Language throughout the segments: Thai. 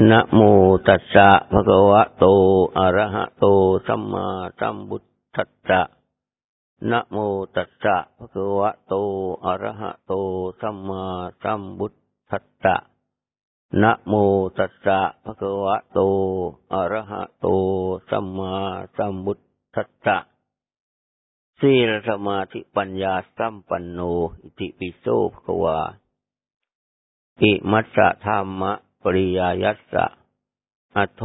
นะโมตัสสะภะคะวะโต อะระหะโต สัมมาสัมพุทธัสสะ นะโมตัสสะภะคะวะโต อะระหะโต สัมมาสัมพุทธัสสะ นะโมตัสสะภะคะวะโต อะระหะโต สัมมาสัมพุทธัสสะสีลสมาธิปัญญาสัมปันโน อิติปิโสภะคะวาอิมัสสะธรรมะ ปริยายัสสะอัโท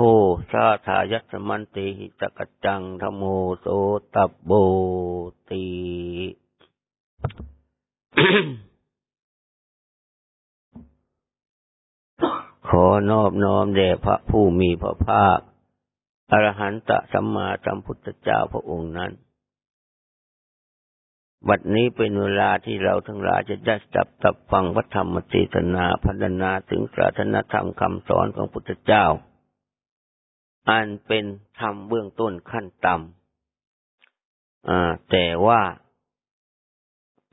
สาทายัสมันติหิตกจังธโมโสตับโบตีขอนอบน้อมแด่พระผู้มีพระภาค อรหันตสัมมาสัมพุทธเจ้าพระองค์นั้น บัดนี้เป็นเวลาที่เราทั้งหลายจะได้จับตับฟังพระธรรมเทศนาพัฒนาถึงศาสนธรรมคำสอนของพุทธเจ้า อันเป็นธรรมเบื้องต้นขั้นต่ำแต่ว่า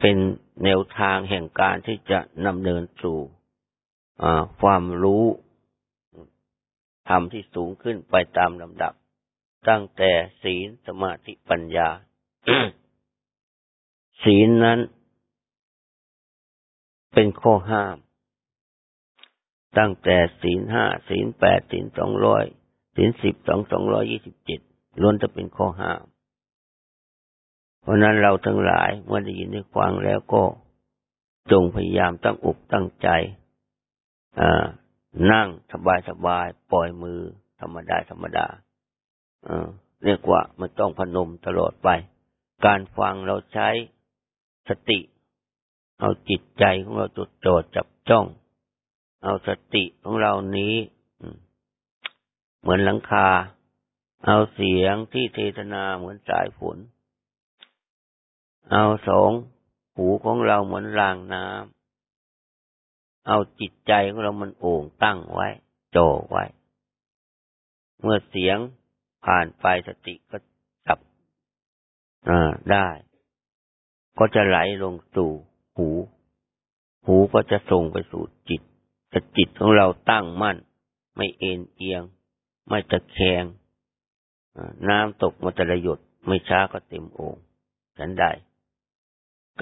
เป็นแนวทางแห่งการที่จะนำเนินสู่ความรู้ธรรมที่สูงขึ้นไปตามลำดับ ตั้งแต่ศีลสมาธิปัญญา ศีลนั้น เป็นข้อห้าม ตั้งแต่ศีลห้าศีลแปดศีลสองร้อยศีลสิบสองสองร้อยยี่สิบเจ็ดล้วนจะเป็นข้อห้าม เพราะนั้นเราทั้งหลายเมื่อได้ยินได้ฟังแล้วก็จงพยายามตั้งอกตั้งใจนั่งสบายสบายปล่อยมือ ธรรมดาธรรมดาเรียกว่ามันต้องพนมตลอดไป การฟังเราใช้ สติ เอาจิตใจของเราจดจ่อจับจ้อง เอาสติของเรานี้เหมือนหลังคา เอาเสียงที่เทศนาเหมือนสายฝน เอาสองหูของเราเหมือนรางน้ำ เอาจิตใจของเรามันโอ่งตั้งไว้จ่อไว้ เมื่อเสียงผ่านไปสติก็จับได้ ก็จะไหลลงสู่หู หูก็จะส่งไปสู่จิตแต่จิตของเราตั้งมั่น ไม่เอ็นเอียง ไม่ตะแคง น้ำตกมาแต่ละหยดไม่ช้าก็เต็มโอ่งฉันได้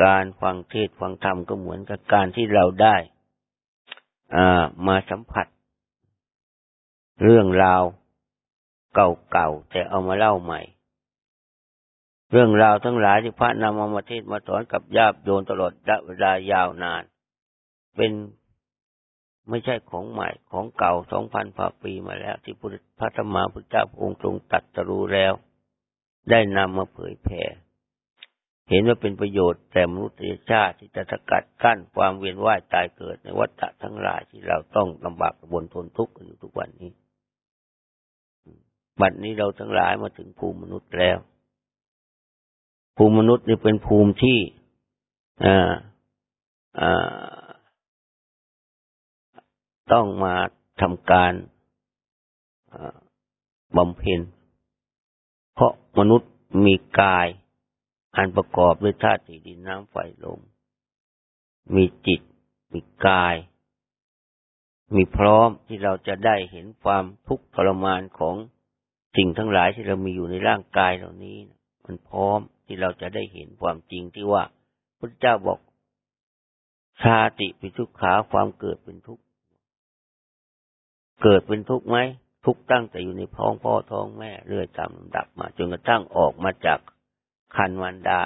การฟังเทศฟังธรรมก็เหมือนกับการที่เราได้มาสัมผัส เรื่องราวเก่าๆแต่เอามาเล่าใหม่ เรื่องราวทั้งหลายที่พระนำมามาเทศมาสอนกับญาติโยนตลอดเวลายาวนาน เป็นไม่ใช่ของใหม่ของเก่าสองพันพปีมาแล้ว ที่พระธรรมาพุทธเจ้าองค์ทรงตัดตรู้แล้ว ได้นำมาเผยแผ่เห็นว่าเป็นประโยชน์แต่มนุษยชาติที่จะสกัดกั้นความเวียนว่ายตายเกิดในวัฏทั้งหลายที่เราต้องลำบากบนทนทุกข์อยู่ทุกวันนี้ บัดนี้เราทั้งหลายมาถึงภูมิมนุษย์แล้ว ภูมิมนุษย์นี่เป็นภูมิที่ต้องมาทำการบำเพ็ญ เพราะมนุษย์มีกาย อันประกอบด้วยธาตุดินน้ำไฟลม มีจิต มีกาย มีพร้อมที่เราจะได้เห็นความทุกข์ทรมานของสิ่งทั้งหลายที่เรามีอยู่ในร่างกายเหล่านี้ มันพร้อม ที่เราจะได้เห็นความจริงที่ว่าพระเจ้าบอกชาติเป็นทุกขาความเกิดเป็นทุกข์เกิดเป็นทุกข์ไหมทุกตั้งแต่อยู่ในท้องพ่อท้องแม่เรื่อยตามลำดับมาจนกระทั่งออกมาจากคันวันดา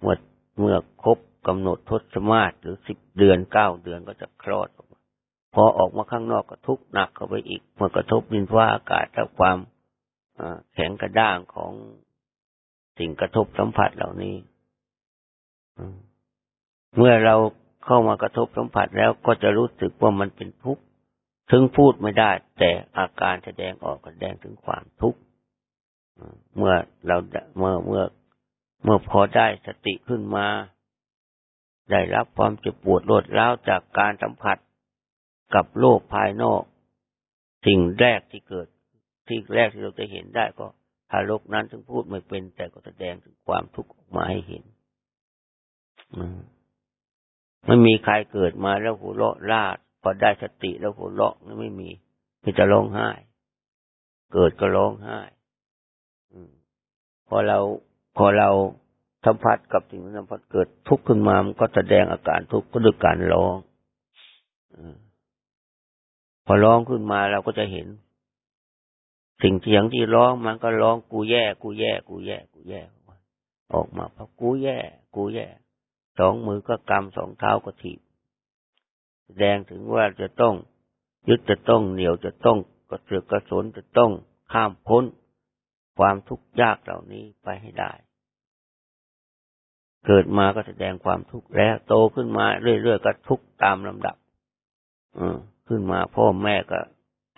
เมื่อเมื่อครบกำหนดทศมาศหรือสิบเดือนเก้าเดือนก็จะคลอดออกมาพอออกมาข้างนอกก็ทุกข์หนักเข้าไปอีกเมื่อกระทบดินฟ้าอากาศและความแข็งกระด้างของ สิ่งกระทบสัมผัสเหล่านี้เมื่อเราเข้ามากระทบสัมผัสแล้วก็จะรู้สึกว่ามันเป็นทุกข์ถึงพูดไม่ได้ แต่อาการแสดงออกแสดงถึงความทุกข์เมื่อเราเมื่อเมื่อ เมื่อพอได้สติขึ้นมา ได้รับความเจ็บปวดรวดร้าวจากการสัมผัสกับโลกภายนอก สิ่งแรกที่เกิดที่แรกที่เราจะเห็นได้ก็ ทารกนั้นถึงพูดไม่เป็น แต่ก็แสดงถึงความทุกข์ออกมาให้เห็นไม่มีใครเกิดมาแล้วหัวเราะลาดพอได้สติแล้วหัวเราะไม่มีมก็จะร้องไห้ เกิดก็ร้องไห้พอเราพอเราสัมผัสกับสิ่งที่สัมผัสเกิดทุกข์ขึ้นมา มันก็แสดงอาการทุกข์ก็ด้วยการร้องพอร้องขึ้นมาเราก็จะเห็น สิ่งเสียงที่ร้องมันก็ร้องกูแย่ กูแย่ กูแย่ กูแย่ ออกมาเพอกูแย่ กูแย่ สองมือก็กำสองเท้าก็ถีบแสดงถึงว่าจะต้องยึดจะต้องเหนียวจะต้องกระเสือกกระสนจะต้องข้ามพ้น ความทุกข์ยากเหล่านี้ไปให้ได้ เกิดมาก็แสดงความทุกข์แล้ว โตขึ้นมาเรื่อยๆก็ทุกข์ตามลำดับ อืขึ้นมาพ่อแม่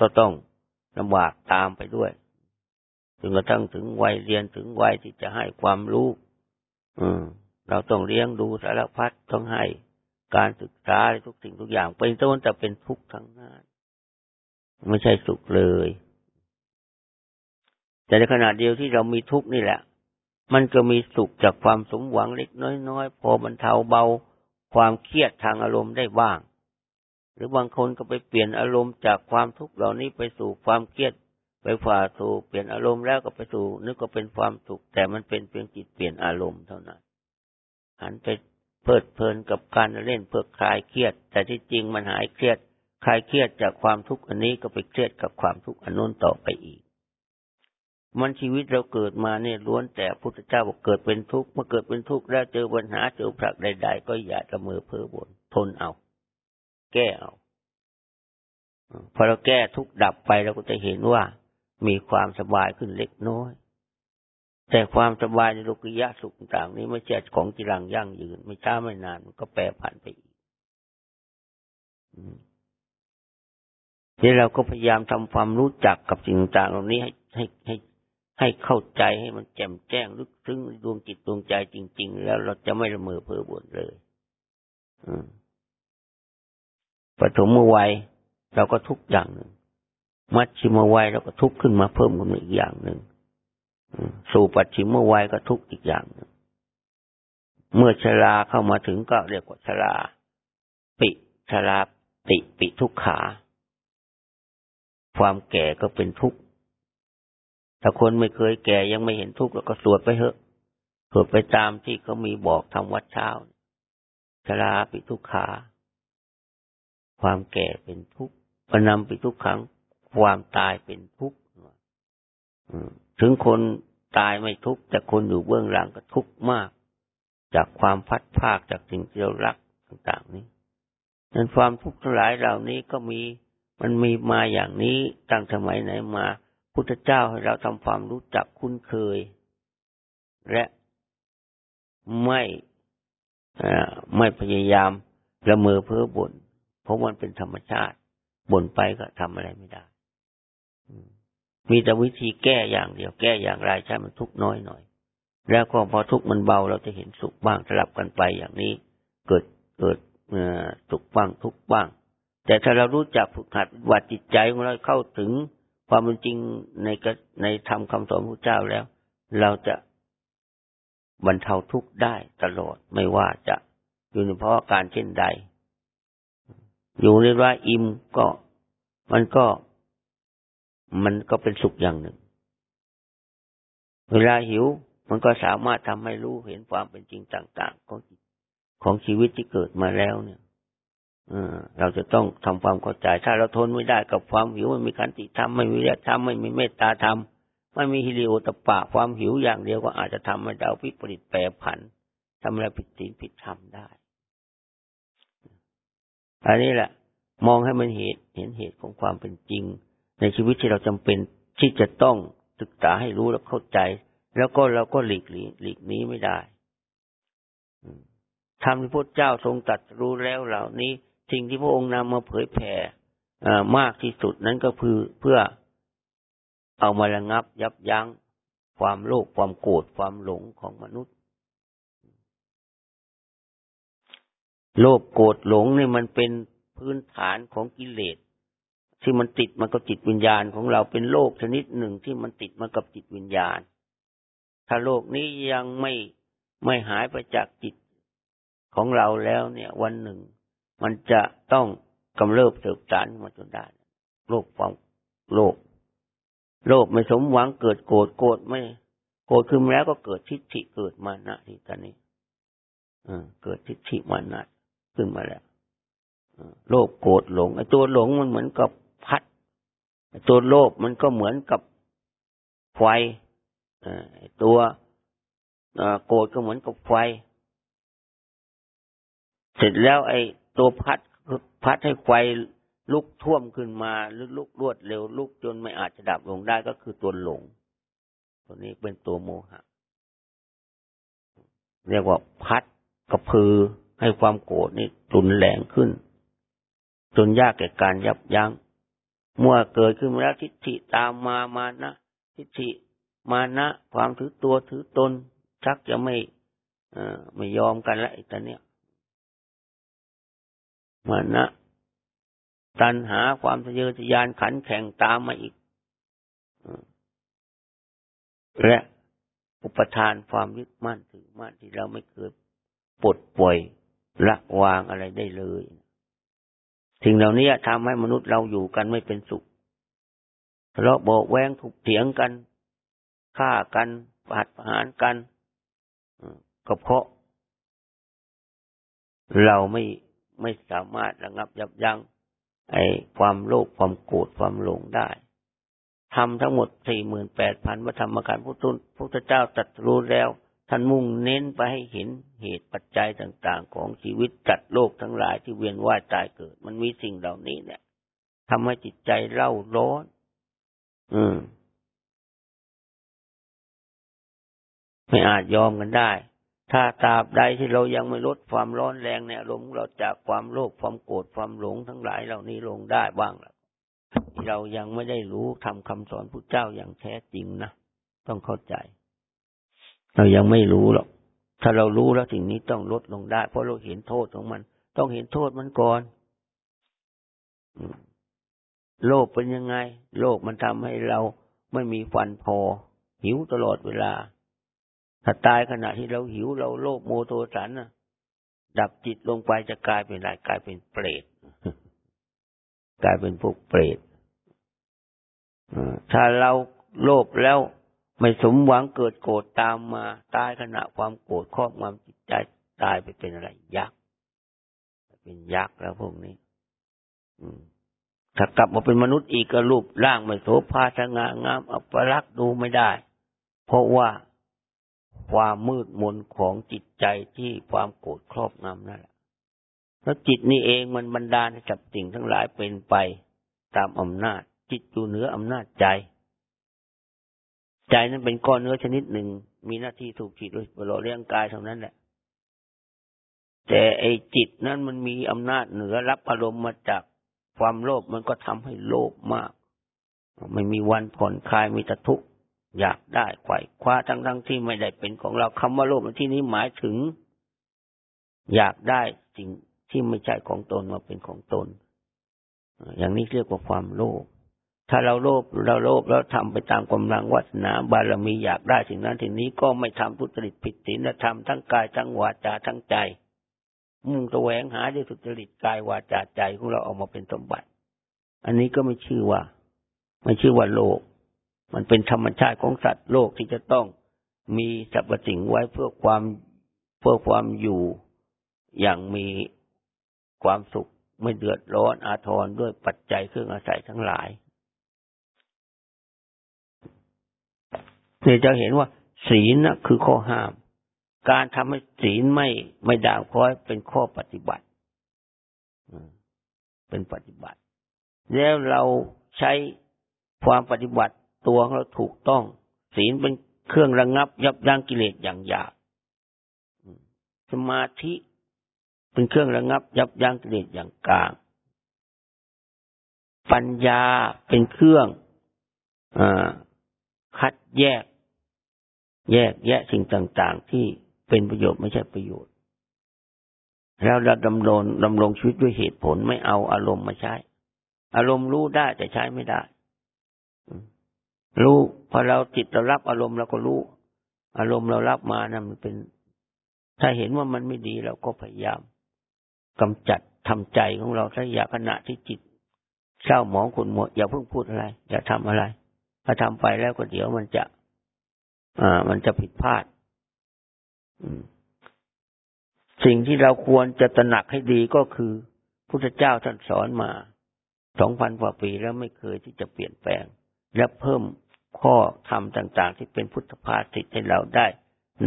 ก็ต้อง ลำบากตามไปด้วยจนกระทั่งถึงวัยเรียนถึงวัยที่จะให้ความรู้อืม เราต้องเลี้ยงดูสารพัดต้องให้การศึกษาทุกสิ่งทุกอย่างเป็นต้นแต่เป็นทุกข์ทั้งนั้นไม่ใช่สุขเลย แต่ในขณะเดียวที่เรามีทุกข์นี่แหละ มันก็มีสุขจากความสมหวังเล็กน้อยๆพอบรรเทาเบา ความเครียดทางอารมณ์ได้บ้าง รือบางคนก็ไปเปลี่ยนอารมณ์จากความทุกข์เหล่านี้ไปสู่ความเครียดไปฝ่าสู่เปลี่ยนอารมณ์แล้วก็ไปสู่นึกก็เป็นความสุข แต่มันเป็นเพียงจิตเปลี่ยนอารมณ์เท่านั้นหันไปเพลิดเพลินกับการเล่นเพื่อคลายเครียด แต่ที่จริงมันหายเครียดคลายเครียดจากความทุกข์อันนี้ก็ไปเครียดกับความทุกข์อันนู้นต่อไปอีก มันชีวิตเราเกิดมาเนี่ยล้วนแต่พุทธเจ้าบอกเกิดเป็นทุกข์เมื่อเกิดเป็นทุกข์แล้วเจอปัญหาเจอผลักใด ๆ ก็อย่าละเมอเพ้อบ่นทนเอา แก้เอาพอเราแก้ทุกดับไปเราก็จะเห็นว่ามีความสบายขึ้นเล็กน้อย แต่ความสบายในโลกิยะสุขต่างนี้ไม่ใช่ของจิรังยั่งยืน ไม่ช้าไม่นานมันก็แปรผันไปอีกนี่เราก็พยายามทำความรู้จักกับสิ่งต่างเหล่านี้ให้ให้ให้ให้เข้าใจให้มันแจ่มแจ้งลึกซึ้งดวงจิตดวงใจจริง ๆ แล้วเราจะไม่ละเมอเพ้อบ่นเลย อืม ปฐมวัยเราก็ทุกอย่างหนึ่ง มัชชิมวัยเราก็ทุกขึ้นมาเพิ่มขึ้นอีกอย่างหนึ่ง สู่ปัจฉิมวัยก็ทุกอีกอย่างหนึ่ง เมื่อชราเข้ามาถึงก็เรียกว่าชรา ปิชราติปิทุกขา ความแก่ก็เป็นทุกข์ ถ้าคนไม่เคยแก่ยังไม่เห็นทุกข์แล้วก็สวดไปเถอะ สวดไปตามที่เขามีบอกทำวัดเช้าชราปิทุกขา ความแก่เป็นทุกข์ปนำไปทุกครั้งความตายเป็นทุกข์ถึงคนตายไม่ทุกข์แต่คนอยู่เบื้องหลังก็ทุกข์มาก จากความพัดภาคจากสิ่งที่เรารักต่างๆนี้นั้นความทุกข์ทั้งหลายเหล่านี้ก็มีมันมีมาอย่างนี้ตั้งสมัยไหนมา พุทธเจ้าให้เราทำความรู้จักคุ้นเคย และไม่ไม่พยายามละเมอเพ้อบ่น ราะมันเป็นธรรมชาติบ่นไปก็ทำอะไรไม่ได้มีแต่วิธีแก้อย่างเดียว แก้อย่างไรใช่มันทุกน้อยหน่อย แล้วก็พอทุกมันเบาเราจะเห็นสุขบ้างสลับกันไปอย่างนี้ เกิดเกิดสุขบ้างทุกบ้าง แต่ถ้าเรารู้จักฝึกหัดวัดจิตใจของเราเข้าถึงความเป็นจริงในในธรรมคำสอนพระเจ้าแล้ว เราจะบรรเทาทุกข์ได้ตลอดไม่ว่าจะอยู่ในเพราะการเช่นใด อยู่เรียกว่าอิ่มก็มันก็ มันก็เป็นสุขอย่างหนึ่ง เวลาหิว มันก็สามารถทำให้รู้เห็นความเป็นจริงต่าง ๆ ของของชีวิตที่เกิดมาแล้วเนี่ยเราจะต้องทำความเข้าใจ ถ้าเราทนไม่ได้กับความหิวไม่มีขันติธรรมไม่มีเรียธรรมไม่มีเมตตาธรรมไม่มีฮิริโอตปะความหิวอย่างเดียวก็อาจจะทำให้เราพิปริตแปรผันทำอะไรผิดศีลผิดธรรมได้ อันนี้แหละ มองให้มันเหตุเห็นเหตุของความเป็นจริง ในชีวิตที่เราจำเป็นที่จะต้องศึกษาให้รู้และเข้าใจ แล้วก็เราก็หลีกหลีหลีกนี้ไม่ได้ทำที่พระเจ้าทรงตัดรู้แล้วเหล่านี้ สิ่งที่พระองค์นำมาเผยแผ่มากที่สุดนั้นก็คือเพื่อเอามาระงับยับยั้งความโลภความโกรธความหลงของมนุษย์ โลภโกรธหลงนี่มันเป็นพื้นฐานของกิเลสที่มันติดมากับจิตวิญญาณของเราเป็นโลกชนิดหนึ่งที่มันติดมากับจิตวิญญาณ ถ้าโลกนี้ยังไม่ไม่หายไปจากจิตของเราแล้วเนี่ย วันหนึ่ง มันจะต้องกำเริบเติบโตมาจนได้โลกความโลภโลภไม่สมหวังเกิดโกรธโกรธไม่โกรธขึ้นแล้วก็เกิดทิฏฐิเกิดมานะที่ตอนนี้เกิดทิฏฐิมานะ ขึ้นมาแล้วโลภโกรธหลงไอ้ตัวหลงมันเหมือนกับพัดตัวโลภมันก็เหมือนกับไฟตัวโกรธก็เหมือนกับไฟ เสร็จแล้วไอ้ตัวพัดพัดให้ไฟลุกท่วมขึ้นมาหรือลุกรวดเร็วลุกจนไม่อาจจะดับลงได้ก็คือตัวหลง ตัวนี้เป็นตัวโมหะ เรียกว่าพัดกระพือ ให้ความโกรธนี่รุนแรงขึ้น จนยากแก่การยับยัง้งเมื่อเกิดขึ้นมาแล้วทิฏฐิตามมามานะทิฏฐิมานะ ความถือตัวถือตน ชักจะไม่ไม่ยอมกันแล้วไอ้ตอนเนี้ยมานะตัณหาความทะเยอทะยานขันแข่งตามมาอีกและอุปทานความยึดมั่นถือมั่นที่เราไม่เคยปลดปล่อย ละวางอะไรได้เลย สิ่งเหล่านี้ทำให้มนุษย์เราอยู่กันไม่เป็นสุขทะเลาะโบกแวงถูกเถียงกันฆ่ากันปาดประหารกันก็เพราะ เราไม่ไม่สามารถระงับยับยั้งไอ้ความโลภความโกรธความหลงได้ทำทั้งหมดสี่หมื่นแปดพันวัธรรมการพุทธพุทธเจ้าตรัสรู้แล้ว ท่านมุ่งเน้นไปให้เห็นเหตุปัจจัยต่างๆ ของชีวิตจัดโลกทั้งหลายที่เวียนว่ายตายเกิด มันมีสิ่งเหล่านี้เนี่ยทำให้จิตใจเล่าร้อน อืม ไม่อาจยอมกันได้ ถ้าตราบใดที่เรายังไม่ลดความร้อนแรงในอารมณ์เราจากความโลภความโกรธความหลงทั้งหลายเหล่านี้ลงได้บ้างล้วเรายังไม่ได้รู้ทำคำสอนพระเจ้าอย่างแท้จริงนะ ต้องเข้าใจ เรายังไม่รู้หรอก ถ้าเรารู้แล้วสิ่งนี้ต้องลดลงได้ เพราะเราเห็นโทษของมัน ต้องเห็นโทษมันก่อน โลภเป็นยังไง โลภมันทำให้เราไม่มีฟันพอ หิวตลอดเวลา ถ้าตายขณะที่เราหิวเราโลภโมโทสันนะดับจิตลงไปจะกลายเป็นอะไรกลายเป็นเปรตกลายเป็นพวกเปรตถ้าเราโลภแล้ว ไม่สมหวังเกิดโกรธตามมาตายขณะความโกรธครอบงำจิตใจตายไปเป็นอะไรยักษ์เป็นยักษ์แล้วพวกนี้ถ้ากลับมาเป็นมนุษย์อีกก็รูปร่างไม่โสภาสง่างามอัปลักษณ์ดูไม่ได้ เพราะว่าความมืดมนของจิตใจที่ความโกรธครอบงำนั่นแหละแล้วจิตนี่เองมันบันดาลให้กับสิ่งทั้งหลายเป็นไปตามอำนาจ จิตอยู่เหนืออำนาจใจ ใจนั้นเป็นก้อนเนื้อชนิดหนึ่ง มีหน้าที่ถูกจิตโดหล่อเลี้ยงกายเท่านั้นแหละ แต่ไอ้จิตนั้นมันมีอำนาจเหนือรับอารมณ์มาจากความโลภมันก็ทำให้โลภมาก ไม่มีวันผ่อนคลายมีแต่ทุกข์อยากได้ไขว่คว้าทั้งทั้งที่ไม่ได้เป็นของเราคำว่าโลภในที่นี้หมายถึง อยากได้สิ่งที่ไม่ใช่ของตนมาเป็นของตน อย่างนี้เรียกว่าความโลภ ถ้าเราโลภเราโลภแล้วทำไปตามกำลังวัฒนาบารมีอยากได้สิ่งนั้นสิ่งนี้ก็ไม่ทำทุจริตผิดศีลธรรมทั้งกายทั้งวาจาทั้งใจ มุ่งแสวงหาด้วยสุจริตกายวาจาใจของเราออกมาเป็นสมบัติ อันนี้ก็ไม่ชื่อว่าไม่ชื่อว่าโลภมันเป็นธรรมชาติของสัตว์โลกที่จะต้องมีสรรพสิ่งไว้เพื่อความเพื่อความอยู่อย่างมีความสุขไม่เดือดร้อนอาทรด้วยปัจจัยเครื่องอาศัยทั้งหลาย เนี่ยจะเห็นว่าศีลนะคือข้อห้าม การทำให้ศีลไม่ไม่ด่างพร้อยเป็นข้อปฏิบัติเป็นปฏิบัติ แล้วเราใช้ความปฏิบัติตัวของเราถูกต้อง ศีลเป็นเครื่องระงงับ ยับยั้งกิเลสอย่างหยาบสมาธิเป็นเครื่องระงงับ ยับยั้งกิเลสอย่างกลาง ปัญญาเป็นเครื่องอคัดแยก แยกแยะสิ่งต่าง ๆ ที่เป็นประโยชน์ไม่ใช่ประโยชน์ แล้วเราดำรงดำรงชีวิตด้วยเหตุผลไม่เอาอารมณ์มาใช้ อารมณ์รู้ได้แต่ใช้ไม่ได้รู้พอเราจิตเรารับอารมณ์เราก็รู้ อารมณ์เรารับมานะมันเป็น ถ้าเห็นว่ามันไม่ดีเราก็พยายามกำจัดทำใจของเราถ้าอยากขณะที่จิตเศร้าหมองขุ่นหมดอย่าเพิ่งพูดอะไร อย่าทำอะไร ถ้าทำไปแล้วก็เดี๋ยวมันจะ อ่า มันจะผิดพลาดสิ่งที่เราควรจะตระหนักให้ดีก็คือพุทธเจ้าท่านสอนมาสองพันกว่าปีแล้วไม่เคยที่จะเปลี่ยนแปลง และเพิ่มข้อธรรมต่างๆ ที่เป็นพุทธภาษิตให้เราได้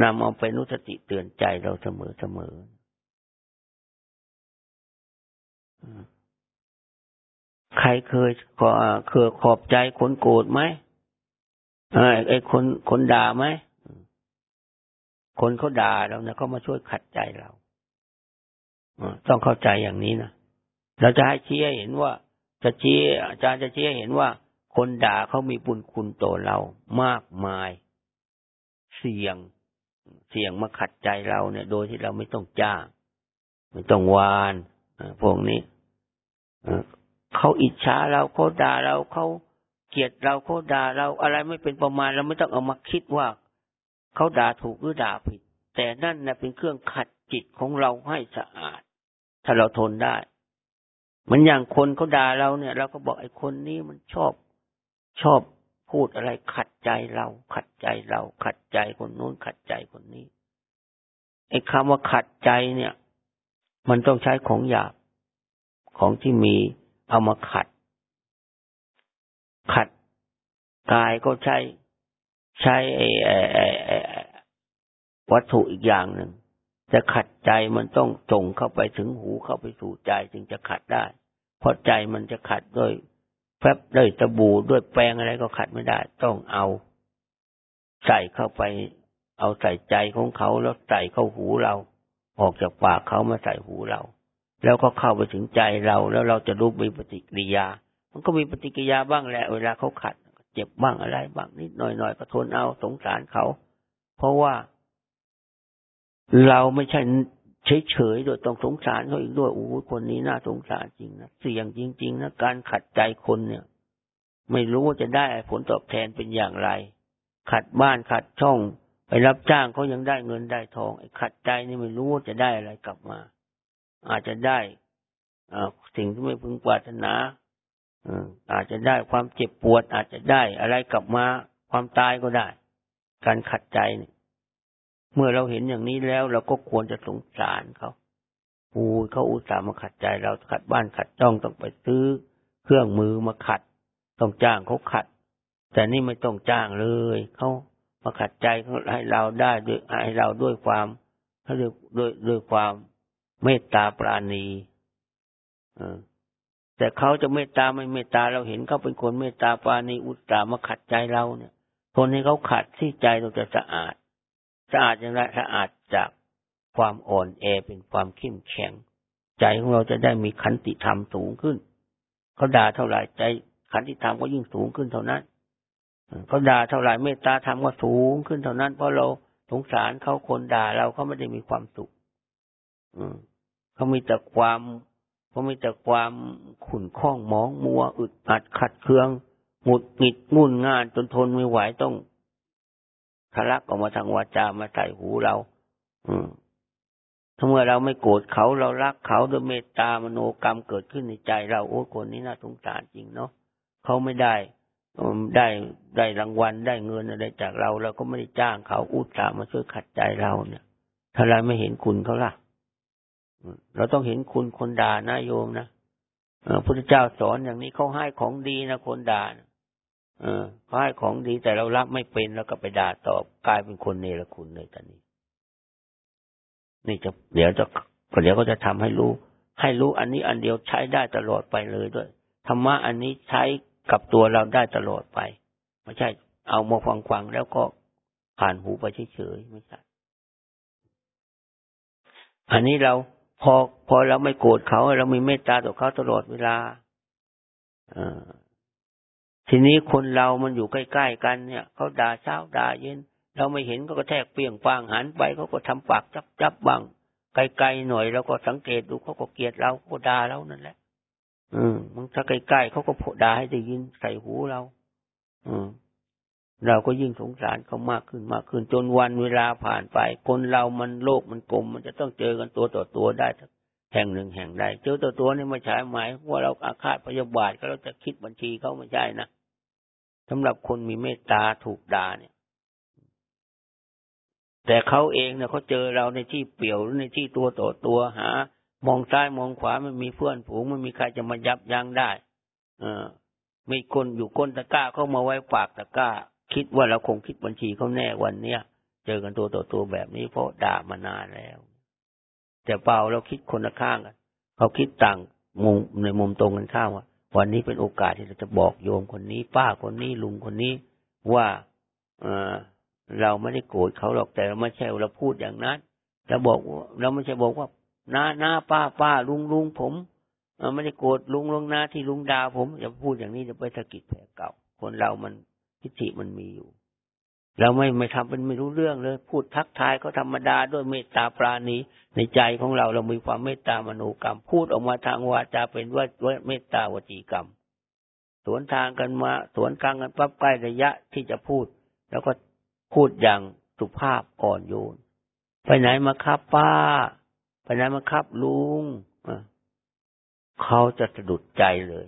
นำเอาไปนุสติเตือนใจเราเสมอเสมอใครเคยขอเคยขอบใจคนโกรธไหม ไอ้คนคนด่าไหมคนเขาด่าเราเนี่ยเขามาช่วยขัดใจเราต้องเข้าใจอย่างนี้นะเราจะให้ชี้ให้เห็นว่า จะชี้อาจารย์จะชี้ให้เห็นว่า คนด่าเขามีบุญคุณต่อเรามากมาย เสี่ยง เสี่ยงมาขัดใจเราเนี่ย โดยที่เราไม่ต้องจ้างไม่ต้องวานพวกนี้เขาอิจฉาเราเขาด่าเราเขา เกลียดเราเขาด่าเราอะไรไม่เป็นประมาณเราไม่ต้องเอามาคิดว่าเขาด่าถูกหรือด่าผิด แต่นั่นนะเป็นเครื่องขัดจิตของเราให้สะอาด ถ้าเราทนได้มันอย่างคนเขาด่าเราเนี่ย เราก็บอกไอ้คนนี้มันชอบชอบพูดอะไรขัดใจเรา ขัดใจเรา ขัดใจคนนู้นขัดใจคนนี้ไอ้คำว่าขัดใจเนี่ย มันต้องใช้ของหยาบของที่มีเอามาขัด ขัดกายก็ใช้ใช้ไอ้วัตถุอีกอย่างหนึ่งจะขัดใจมันต้องส่งเข้าไปถึงหูเข้าไปสู่ใจจึงจะขัดได้ เพราะใจมันจะขัดด้วยแฟบด้วยตะบูด้วยแปรงอะไรก็ขัดไม่ได้ ต้องเอาใส่เข้าไป เอาใส่ใจของเขาแล้วใส่เข้าหูเรา ออกจากปากเขามาใส่หูเรา แล้วก็เข้าไปถึงใจเราแล้วเราจะรู้มีปฏิกิริยา มันก็มีปฏิกิริยาบ้างแหละเวลาเขาขัดเจ็บบ้างอะไรบ้างนิดหน่อยหน่อยก็ทนเอาสงสารเขา เพราะว่าเราไม่ใช่เฉยๆโดยต้องสงสารเขาอีกด้วยโอ้คนนี้น่าสงสารจริงนะเสี่ยงจริง ๆนะการขัดใจคนเนี่ย ไม่รู้ว่าจะได้ผลตอบแทนเป็นอย่างไร ขัดบ้านขัดช่อง ไปรับจ้างเขายังได้เงินได้ทองไอ้ขัดใจนี่ไม่รู้ว่าจะได้อะไรกลับมา อาจจะได้อสิ่งที่ไม่พึงปรารถนา อาจจะได้ความเจ็บปวด อาจจะได้อะไรกลับมาความตายก็ได้ การขัดใจเนี่ยเมื่อเราเห็นอย่างนี้แล้วเราก็ควรจะสงสารเขาอูเขาอุตส่าห์มาขัดใจเราขัดบ้านขัดจ้องต้องไปซื้อ เครื่องมือมาขัด ต้องจ้างเขาขัด แต่นี่ไม่ต้องจ้างเลยเขามาขัดใจเขาให้เราได้ด้วยให้เราด้วยความเขาเรียด้วยด้วยความเมตตาปราณี เออ แต่เขาจะเมตตาไม่เมตตาเราเห็นเขาเป็นคนเมตตาปาณีอุตส่ามาขัดใจเราเนี่ยคนให้เขาขัดที่ใจเราจะสะอาด สะอาดอย่างไรสะอาดจากความอ่อนแอเป็นความเข้มแข็ง ใจของเราจะได้มีขันติธรรมสูงขึ้นเขาด่าเท่าไหร่ใจขันติธรรมก็ยิ่งสูงขึ้นเท่านั้นเขาด่าเท่าไหร่เมตตาธรรมก็สูงขึ้นเท่านั้น เพราะเราสงสารเขาคนด่าเราเขาไม่ได้มีความสุข อืเขามีแต่ความ เขาะมีแต่ความขุ่นข้องมองมัวอึดอัดขัดเคืองหงุดหงิดงุ่นง่านจนทนไม่ไหวต้องทะลักออกมาทางวาจามาใส่หูเรา อืมถ้าเมื่อเราไม่โกรธเขาเรารักเขาด้วยเมตตามโนกรรมเกิดขึ้นในใจเราโอ้คนนี้น่าสงสารจริงเนาะเขาไม่ได้ได้ได้รางวัลได้เงินอะไรจากเราเราก็ไม่ได้จ้างเขาอุตส่าห์มาช่วยขัดใจเราเนี่ยถ้าเราไม่เห็นคุณเขาล่ะ เราต้องเห็นคุณคนด่านะโยมนะพระพุทธเจ้าสอนอย่างนี้เขาให้ของดีนะคนด่านะเออเขาให้ของดีแต่เรารับไม่เป็นแล้วก็ไปด่าตอบกลายเป็นคนเนรคุณเลยตอนนี้ นี่จะเดี๋ยวจะเดี๋ยวก็จะทำให้รู้ ให้รู้อันนี้อันเดียวใช้ได้ตลอดไปเลยด้วยธรรมะอันนี้ใช้กับตัวเราได้ตลอดไปไม่ใช่ เอามาฟังฟังแล้วก็ผ่านหูไปเฉยๆไม่ใช่อันนี้เรา พอพอเราไม่โกรธเขาเรามีเมตตาต่อเขาตลอดเวลาอทีนี้คนเรามันอยู่ใกล้ๆกันเนี่ยเขาด่าเช้าด่าเย็น เราไม่เห็นก็กระแทกเปียงปางหันไปเขาก็ทำปากจับจับบังไกลๆหน่อยเราก็สังเกตดูเขาก็เกลียดเราก็ด่าเรานั่นแหละอืมมันถ้าใกล้ๆเขาก็โผด่าให้ได้ยินใส่หูเรา อืม เราก็ยิ่งสงสารเขามากขึ้นมากขึ้นจนวันเวลาผ่านไป คนเรามันโลกมันกลม มันจะต้องเจอกันตัวต่อตัวได้แห่งหนึ่งแห่งใดเจอตัวตัวนี่ม่ใช่หมายว่าเราอาฆาตพยาบาทก็เราจะคิดบัญชีเขาไม่ใช่นะสำหรับคนมีเมตตาถูกด่าเนี่ย แต่เขาเองเนี่ยเขาเจอเราในที่เปี่ยวหรือในที่ตัวต่อตัวหา มองซ้ายมองขวาไม่มีเพื่อนผูงไม่มีใครจะมายับยั้งได้ เออมีคนอยู่ก้นตะกร้าเข้ามาไว้ปากตะกร้า คิดว่าเราคงคิดบัญชีเขาแน่วันเนี้ยเจอกันตัวต่อตัวแบบนี้เพราะด่ามานานแล้ว แต่เปล่าเราคิดคนละข้างกันเขาคิดต่างมุมในมุมตรงกันข้ามว่าวันนี้เป็นโอกาสที่เราจะบอกโยมคนนี้ ป้าคนนี้ลุงคนนี้ว่าเออเราไม่ได้โกรธเขาหรอกแต่เราไม่ใช่เราพูดอย่างนั้นเราบอกเราไม่ใช่บอกว่าน้าน้าป้าป้าลุงลุงผมไม่ได้โกรธลุงลุงน้าที่ลุงด่าผมอย่าพูดอย่างนี้จะไปสะกิดแผลเก่า คนเรามัน ทิฏฐิมันมีอยู่ เราไม่ไม่ทำเป็นไม่รู้เรื่องเลย พูดทักทายเขาธรรมดาด้วยเมตตาปราณีในใจของเราเรามีความเมตตามโนกรรม พูดออกมาทางวาจาเป็นว่าเมตตาวจีกรรม สวนทางกันมาสวนกลางกันปั๊บใกล้ระยะที่จะพูด แล้วก็พูดอย่างสุภาพอ่อนโยน ไปไหนมาครับป้า ไปไหนมาครับลุงเขาจะสะดุดใจเลย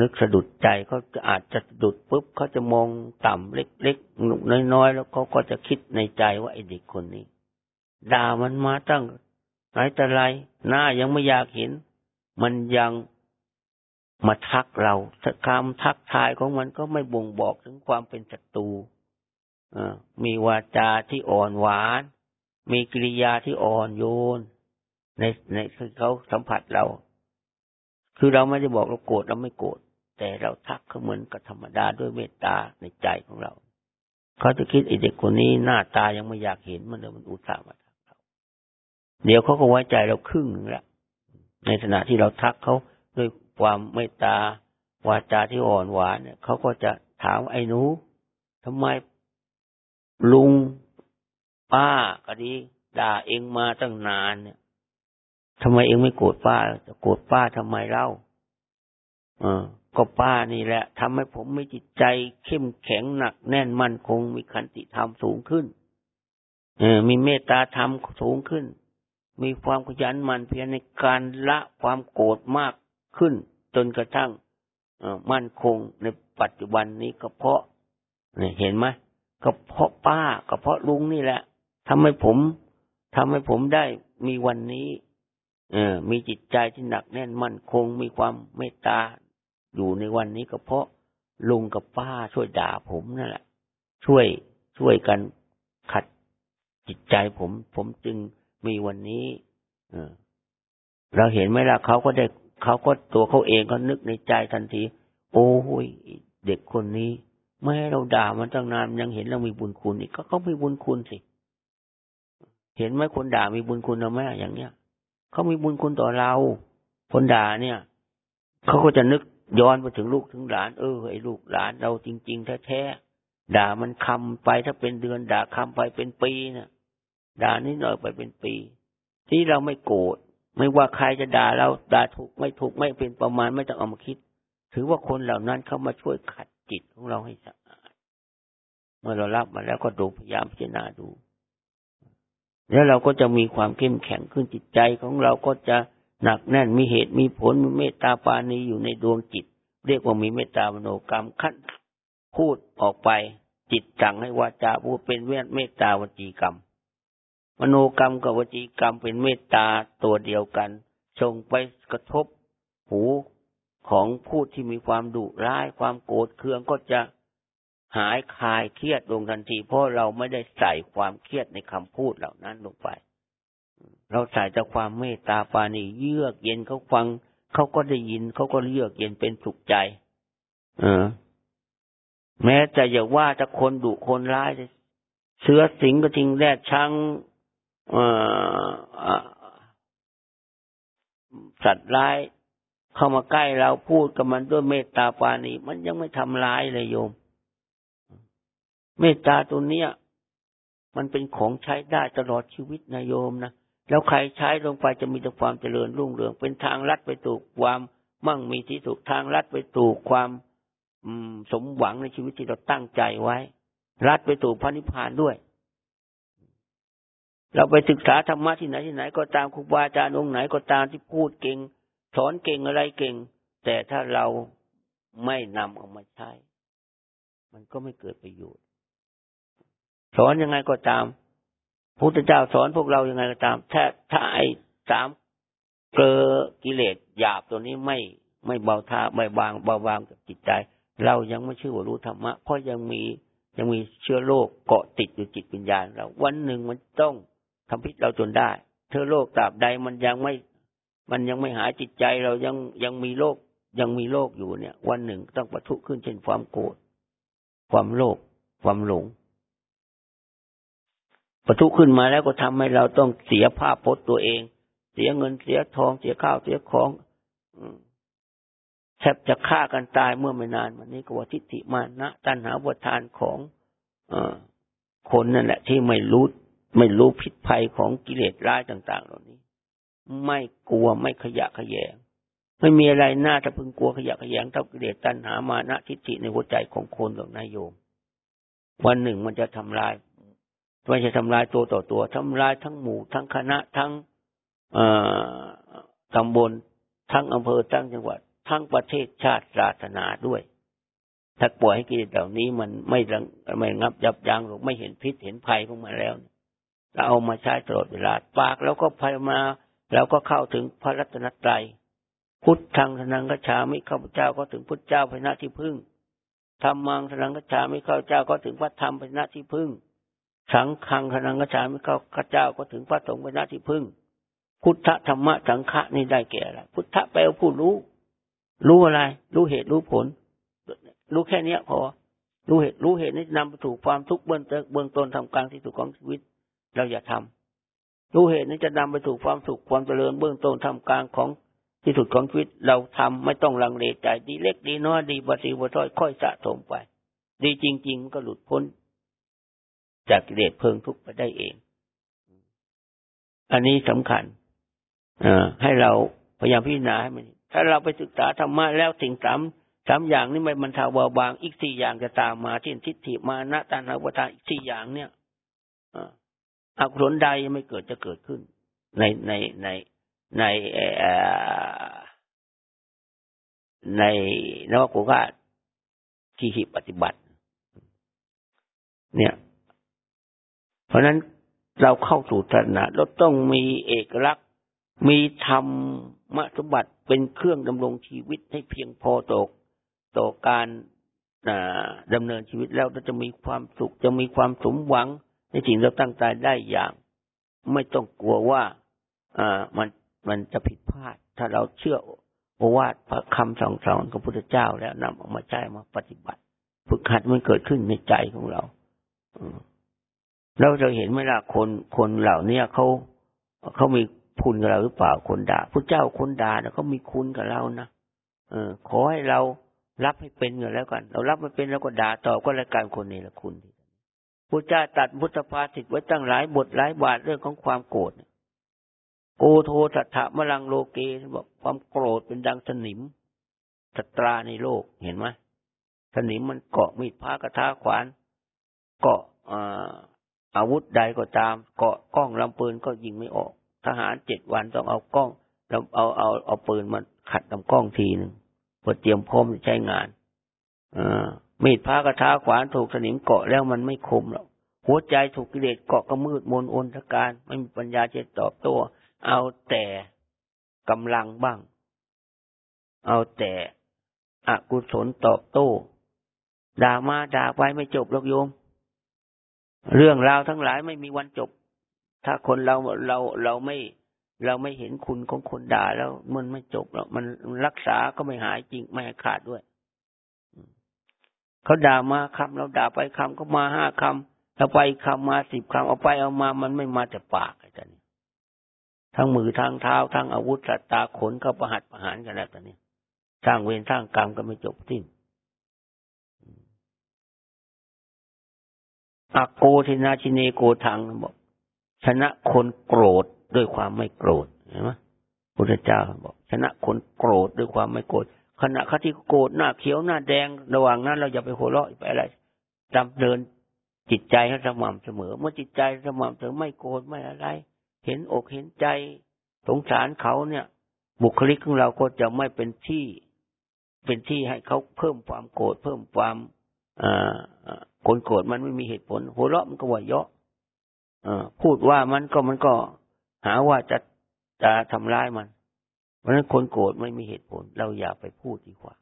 นึกสะดุดใจเขาจะอาจจะสะดุดปุ๊บเขาจะมองต่ำเล็กๆหนุกน้อยๆ แล้วเขาก็จะคิดในใจว่าไอ้เด็กคนนี้ ด่ามันมาตั้งไหนแต่ไรหน้ายังไม่อยากเห็น มันยังมาทักเราคำทักทายของมันก็ไม่บ่งบอกถึงความเป็นศัตรูมีวาจาที่อ่อนหวาน มีกิริยาที่อ่อนโยน ในในคือเขาสัมผัสเรา คือเราไม่ได้บอกเราโกรธเราไม่โกรธ แต่เราทักเขาเหมือนกับธรรมดาด้วยเมตตาในใจของเรา เขาจะคิดไอเด็กคนนี้หน้าตายังไม่อยากเห็นมันเลยมันอุตส่าห์มาทักเขาเดี๋ยวเขาก็ไว้ใจเราครึ่งหนึ่งละในขณะที่เราทักเขาด้วยความเมตตาวาจาที่อ่อนหวานเนี่ยเขาก็จะถามไอ้หนูทำไมลุงป้าก็ดีด่าเองมาตั้งนานเนี่ยทำไมเองไม่โกรธป้าจะโกรธป้าทำไมเล่า เออ ก็ป้านี่แหละทำให้ผมมีจิตใจเข้มแข็งหนักแน่นมั่นคง มีขันติธรรมสูงขึ้นเออมีเมตตาธรรมสูงขึ้น มีความขยันหมั่นเพียรในการละความโกรธมากขึ้น จนกระทั่งมั่นคงในปัจจุบันนี้ก็เพราะเนี่ยเห็นไหมก็เพราะป้าก็เพราะลุงนี่แหละทำให้ผมทำให้ผมได้มีวันนี้ เออ มีจิตใจที่หนักแน่นมั่นคง มีความเมตตา อยู่ในวันนี้ก็เพราะลุงกับป้าช่วยด่าผมนั่นแหละ ช่วยช่วยกันขัดจิตใจผม ผมจึงมีวันนี้ เออ เราเห็นไหมล่ะเขาก็ได้เขาก็ตัวเขาเองก็นึกในใจทันที โอ้ยเด็กคนนี้ไม่ให้เราด่ามันตั้งนานยังเห็นเรามีบุญคุณอีกก็เขามีบุญคุณสิ เห็นไหมคนด่ามีบุญคุณเราไหมอย่างเนี้ยเขามีบุญคุณต่อเรา คนด่าเนี่ยเขาก็จะนึก ย้อนไปถึงลูกถึงหลาน เออไอ้ลูกหลานเราจริง ๆ แท้ๆด่ามันคำไปถ้าเป็นเดือนด่าคำไปเป็นปีนี่ยด่านิดหน่อยไปเป็นปี ที่เราไม่โกรธไม่ว่าใครจะด่าเราด่าถูกไม่ถูกไม่เป็นประมาณไม่ต้องเอามาคิด ถือว่าคนเหล่านั้นเขามาช่วยขัดจิตของเราให้สะอาดเมื่อเรารับมาแล้วก็ดูพยายามพิจารณาดู แล้วเราก็จะมีความเข้มแข็งขึ้นจิตใจของเราก็จะ หนักแน่นมีเหตุมีผลมีเมตตาปานีอยู่ในดวงจิต เรียกว่ามีเมตตามโนกรรมขั้นพูดออกไป จิตจังให้วาจาพูดเป็นเมตตาวจีกรรม มโนกรรมกับวจีกรรมเป็นเมตตาตัวเดียวกันส่งไปกระทบหูของผู้ที่มีความดุร้ายความโกรธเคืองก็จะหายคลายเครียดลงทันที เพราะเราไม่ได้ใส่ความเครียดในคำพูดเหล่านั้นลงไป เราใส่แต่ความเมตตาปานีเยือกเย็นเขาฟังเขาก็ได้ยินเขาก็เยือกเย็นเป็นสุขใจ เออ แม้จะอย่าว่าจะคนดุคนร้ายเสือสิงก็ทิ้งแรดช้างสัตว์ร้ายเข้ามาใกล้เราพูดกับมันด้วยเมตตาปานีมันยังไม่ทำร้ายเลยโยม เมตตาตัวเนี้ย มันเป็นของใช้ได้ตลอดชีวิตนายโยมนะ แล้วใครใช้ลงไปจะมีแต่ความเจริญรุ่งเรือง เป็นทางลัดไปสู่ความมั่งมีที่สุขทางลัดไปสู่ความสมหวังในชีวิตที่เราตั้งใจไว้ ลัดไปสู่พระนิพพานด้วย เราไปศึกษาธรรมะที่ไหนที่ไหน ก็ตามครูบาอาจารย์องค์ไหนก็ตามที่พูดเก่ง สอนเก่งอะไรเก่ง แต่ถ้าเราไม่นำเอามาใช้ มันก็ไม่เกิดประโยชน์ สอนยังไงก็ตาม พุทธเจ้าสอนพวกเรายังไงก็ตาม ถ้าถ้าไอ้สามเกลอกิเลสหยาบตัวนี้ไม่ไม่เบาท่าไม่บางเบาบางกับจิตใจ เรายังไม่ชื่อว่ารู้ธรรมะ เพราะยังมียังมีเชื้อโรคเกาะติดอยู่จิตวิญญาณเรา วันหนึ่งมันต้องทำพิษเราจนได้เชื้อโรคตราบใดมันยังไม่ มันยังไม่หายจิตใจเรายังยังมีโรคยังมีโรคอยู่เนี่ย วันหนึ่งต้องปะทุขึ้นเช่นความโกรธความโลภความหลง ปะทุขึ้นมาแล้วก็ทำให้เราต้องเสียภาพพจน์ตัวเอง เสียเงินเสียทอง เสียข้าวเสียของแทบจะฆ่ากันตายเมื่อไม่นานวันนี้ก็ว่าทิฏฐิมานะตัณหาวัฏานของอคนนั่นแหละ ที่ไม่รู้ไม่รู้ผิดภัยของกิเลสร้ายต่าง ๆ เหล่านี้ ไม่กลัวไม่ขยะขยงไม่มีอะไรน่าจะพึงกลัวขยะขยงเท่ากิเลสตัณหามานะทิฏฐิในหัวใจของคนหรอกนายโยม วันหนึ่งมันจะทำลาย ไม่ใช่ทำลายตัวต่อตัวทำลายทั้งหมู่ ทั้งคณะทั้งตำบล ทั้งอำเภอทั้งจังหวัด ทั้งประเทศชาติศาสนาด้วย ถ้าปล่อยให้กิเลสเหล่านี้มันไม่รังไม่งับยับยั้งหรือไม่เห็นพิษเห็นภัยของมันแล้วเราเอามาใช้ตลอดเวลาปากแล้วก็พายมาแล้วก็เข้าถึงพระรัตนตรัยพุทธังสนังกชาไม่ข้าพเจ้าก็ถึงพุทธเจ้าเป็นาที่พึ่งธรรมังสนังกชาไม่ข้าพเจ้าก็ถึงพระธรรมเป็นาที่พึ่ง สังฆังสนังกระชาไม่ข้าพเจ้าก็ถึงพระสงฆ์เป็นหน้าที่พึ่ง พุทธธรรมะสังฆะนี่ได้แก่อะไรพุทธะแปลว่าผู้รู้ รู้อะไร รู้เหตุรู้ผล รู้แค่เนี้ยพอ รู้เหตุรู้เหตุนี่นำไปถูกความทุกข์เบื้องต้นเบื้องต้นทำกลางที่สุดของชีวิต เราอย่าทำรู้เหตุนี้จะนำไปถูกความสุขความเจริญเบื้องต้นทำกลางของที่สุดของชีวิตเราทำไม่ต้องลังเลใจดีเล็กดีน้อยดีบดีบท้อยค่อยสะสมไป ดีจริง ๆ ก็หลุดพ้น จากกิเลสเพิงทุกข์ไปได้เอง อันนี้สำคัญอให้เราพยายามพิจารณาให้มัน ถ้าเราไปศึกษาธรรมะแล้วสิ่งสามสามอย่างนี้ไม่บรรเทาเบาบาง อีกสี่อย่างจะตามมาเช่นทิฏฐิมานะตานาวัฏอีกสี่อย่างเนี่ยอกุศลใดไม่เกิดจะเกิดขึ้น ในในในในในนวโกวาที่หิปฏิบัติ เนี่ย เพราะนั้นเราเข้าสู่ศาสนาเราต้องมีเอกลักษณ์ มีธรรมสมบัติเป็นเครื่องดำรงชีวิตให้เพียงพอต่อต่อการดำเนินชีวิตแล้วเราจะมีความสุขจะมีความสมหวัง ในสิ่งเราตั้งใจได้อย่าง ไม่ต้องกลัวว่ามันมันจะผิดพลาด ถ้าเราเชื่อโอวาทพระคำสองสอนของพระพุทธเจ้าแล้วนำออกมาใช้มาปฏิบัติ ฝึกหัดมันเกิดขึ้นในใจของเรา เราจะเห็นไหมล่ะคนคนเหล่านี้เขาเขามีคุณกับเราหรือเปล่าคนด่าพระเจ้าคนด่าเนี่ยเขามีคุณกับเรานะเออ ขอให้เรารับให้เป็นกันแล้วกัน เรารับไม่เป็นแล้วก็ด่าต่อก็รายการคนนี้ละคุณพระเจ้าตัดพุทธภาษิตไว้ตั้งหลายบทหลายบาทเรื่องของความโกรธโกโทสัทธะมลังโลเกบอกความโกรธเป็นดังสนิมสตราในโลกเห็นไหมสนิมมันเกาะมีดพากระทาขวาน เกาะอ่า อาวุธใดก็ตามเกาะกล้องลำปืนก็ยิงไม่ออก ทหารเจ็ดวันต้องเอากล้องแล้วเอาเอาเอาปืนมาขัดลำกล้องทีหนึ่งเพื่อเตรียมพร้อมใช้งานอมีดพากระทาขวานถูกสนิมเกาะแล้วมันไม่คมหรอกหัวใจถูกกิเลสเกาะก็มืดมนอนทการไม่มีปัญญาจะตอบโต้เอาแต่กำลังบ้าง เอาแต่อกุศลตอบโต้ด่ามาด่าไปไม่จบหรอกโยม เรื่องราวทั้งหลายไม่มีวันจบ ถ้าคนเราเราเราไม่เราไม่เห็นคุณของคนด่าแล้วมันไม่จบหรอกมันรักษาก็ไม่หายจริงไม่ขาดด้วยเขาด่ามาคำเราด่าไปคำก็มาห้าคำเราไปคำมาสิบคำเอาไปเอามา มันไม่มาแต่ปากไอ้ตอนนี้ทั้งมือทั้งเท้าทั้งอาวุธสัตตาขนก็ประหัตประหารกันแล้วตอนนี้สร้างเวรสร้างกรรมก็ไม่จบทิ้ง อโกทินาชิเนโกทังบอก ชนะคนโกรธด้วยความไม่โกรธเห็นไหมพุทธเจ้าบอก ชนะคนโกรธด้วยความไม่โกรธขณะขที่โกรธหน้าเขียวหน้าแดงระหว่างนั้น เราอย่าไปโหวเราะไปอะไรดำเดินจิตใจให้สม่ำเสมอ เมื่อจิตใจสม่ำเสมอไม่โกรธไม่อะไร เห็นอกเห็นใจ สงสารเขาเนี่ย บุคลิกของเราก็จะไม่เป็นที่ เป็นที่ให้เขาเพิ่มความโกรธเพิ่มความ คนโกรธมันไม่มีเหตุผลหัวเราะมันก็ว่าเยาะพูดว่ามันก็มันก็หาว่าจะจะทำร้ายมัน เพราะฉะนั้นคนโกรธไม่มีเหตุผล เราอย่าไปพูดดีกว่า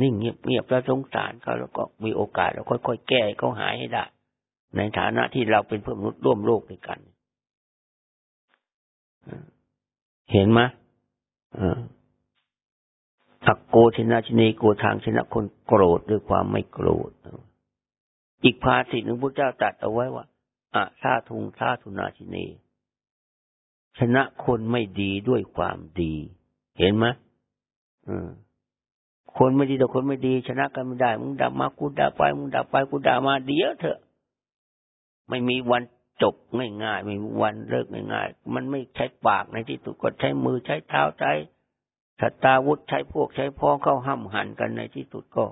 นิ่งเงียบเงียบแล้วสงสารเขาแล้วก็มีโอกาสเราค่อยๆแก้เขาหายให้ได้ในฐานะที่เราเป็นเพื่อนมนุษย์ร่วมโลกด้วยกัน เห็นไหมอักโกชนะชนีโกทางชนะคนโกรธด้วยความไม่โกรธ อีกภาษิตหนึ่งพระเจ้าตรัสเอาไว้ว่าอะซาทุงซาทุนาชินีชนะคนไม่ดีด้วยความดี เห็นไหมคนไม่ดีแต่คนไม่ดี ชนะกันไม่ได้ มึงด่ามากูด่าไปมึงด่าไปกูด่ามาเดี๋ยวเถอะ ไม่มีวันจบง่ายๆไม่มีวันเลิกง่ายๆมันไม่ใช้ปากในที่สุดก็ใช้มือใช้เท้าใช้สตาวุธใช้พวกใช้พ้องเข้าห้ำหันกันในที่สุดก็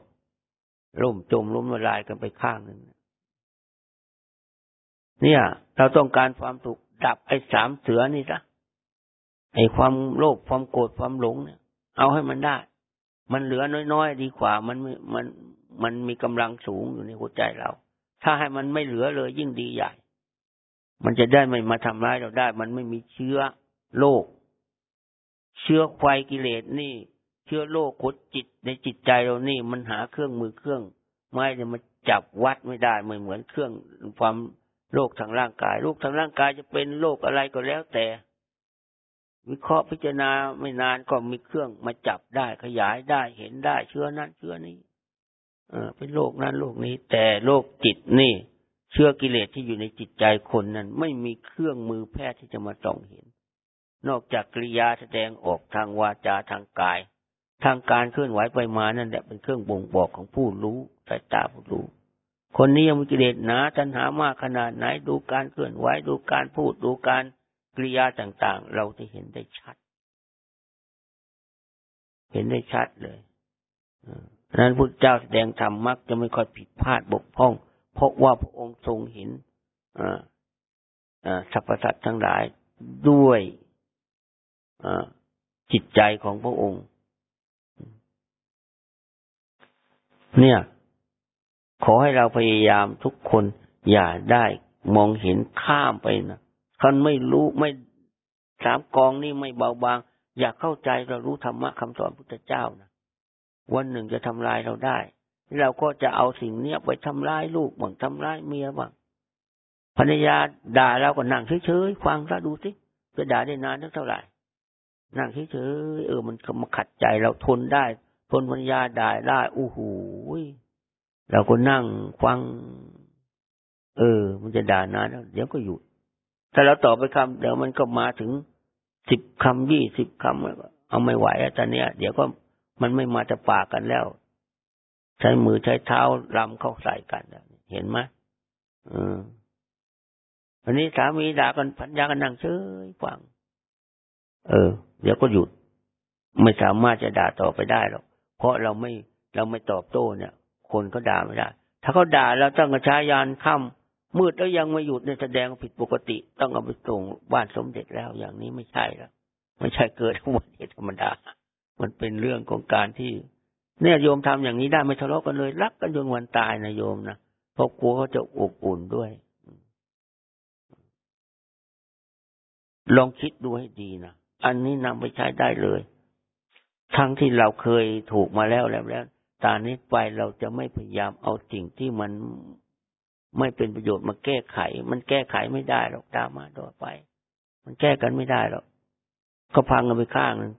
ล่มจมล้มละลายกันไปข้างหนึ่งเนี่ย เราต้องการความสุขดับไอ้สามเสือนี่ซะไอ้ความโลภความโกรธความหลงเนี่ย เอาให้มันได้ มันเหลือน้อยๆดีกว่า มันมันมันมีกำลังสูงอยู่ในหัวใจเรา ถ้าให้มันไม่เหลือเลยยิ่งดีใหญ่ มันจะได้ไม่มาทำร้ายเราได้ มันไม่มีเชื้อโรคเชื้อไฟกิเลสนี่ เชื้อโรคกดจิตในจิตใจเรานี่มันหาเครื่องมือเครื่อง ไม้เนี่ยมันจับวัดไม่ได้ไม่เหมือนเครื่องความโรคทางร่างกายโรคทางร่างกายจะเป็นโรคอะไรก็แล้วแต่ วิเคราะห์พิจารณาไม่นานก็มีเครื่องมาจับได้ขยายได้เห็นได้เชื้อนั้นเชื้อนี้เออเป็นโรคนั้นโรคนี้ แต่โรคจิตนี่ เชื้อกิเลสที่อยู่ในจิตใจคนนั้น ไม่มีเครื่องมือแพทย์ที่จะมาส่องเห็น นอกจากกิริยาแสดงออกทางวาจาทางกาย ทางการเคลื่อนไหวไปมานั่นแหละเป็นเครื่องบ่งบอกของผู้รู้สายตาผู้รู้ คนนี้ยังมีกิเลสหนาตัณหามากขนาดไหนดูการเคลื่อนไหวดูการพูดดูการกริยาต่างๆ เราจะเห็นได้ชัด เห็นได้ชัดเลยนั้นพุทธเจ้าแสดงธรรมมักจะไม่ค่อยผิดพลาดบกพร่อง เพราะว่าพระองค์ทรงเห็นสรรพสัตว์ทั้งหลายด้วยจิตใจของพระองค์ เนี่ย ขอให้เราพยายามทุกคนอย่าได้มองเห็นข้ามไปนะคนไม่รู้ไม่สามกองนี่ไม่เบาบาง อยากเข้าใจเรารู้ธรรมะคำสอนพุทธเจ้านะวันหนึ่งจะทำลายเราได้ เราก็จะเอาสิ่งเนี้ยไปทำร้ายลูกบ้างทำร้ายเมียบ้างภรรยาด่าเราก็นั่งเฉยๆฟังซะดูสิจะด่าได้นานเท่าไหร่นั่งเฉยๆเออมันมาขัดใจเราทนได้ ทนภรรยาด่าได้อู้หูเราก็นั่งฟัง เออ มันจะด่านานเดี๋ยวก็หยุดถ้าเราตอบไปคำเดี๋ยวมันก็มาถึงสิบคำยี่สิบคำเอาไม่ไหวตอนเนี้ย เดี๋ยวก็มันไม่มาจะปากกันแล้ว ใช้มือใช้เท้าลำเข้าใส่กันเห็นไหมเออวันนี้สามีด่ากันพันยากันนั่งเฉยฟัง เออ เดี๋ยวก็หยุด ไม่สามารถจะด่าต่อไปได้หรอก เพราะเราไม่เราไม่ตอบโต้เนี่ย คนเขาด่าไม่ได้ ถ้าเขาด่าแล้วต้องกระชายานค่ำมืดแล้วยังไม่หยุดเนี่ยแสดงผิดปกติ ต้องเอาไปส่งบ้านสมเด็จแล้วอย่างนี้ไม่ใช่แล้วไม่ใช่เกิดอุบัติเหตุธรรมดา มันเป็นเรื่องของการที่เนี่ยโยมทำอย่างนี้ได้ไม่ทะเลาะกันเลย รักกันจนวันตายนะโยมนะเพราะกลัวเขาจะอบอุ่นด้วย ลองคิดดูให้ดีนะ อันนี้นำไปใช้ได้เลย ทั้งที่เราเคยถูกมาแล้วแล้วแล้วตานี้ไปเราจะไม่พยายามเอาสิ่งที่มันไม่เป็นประโยชน์มาแก้ไข มันแก้ไขไม่ได้หรอกตามมาต่อไป มันแก้กันไม่ได้หรอกก็พังกันไปข้างหนึ่ง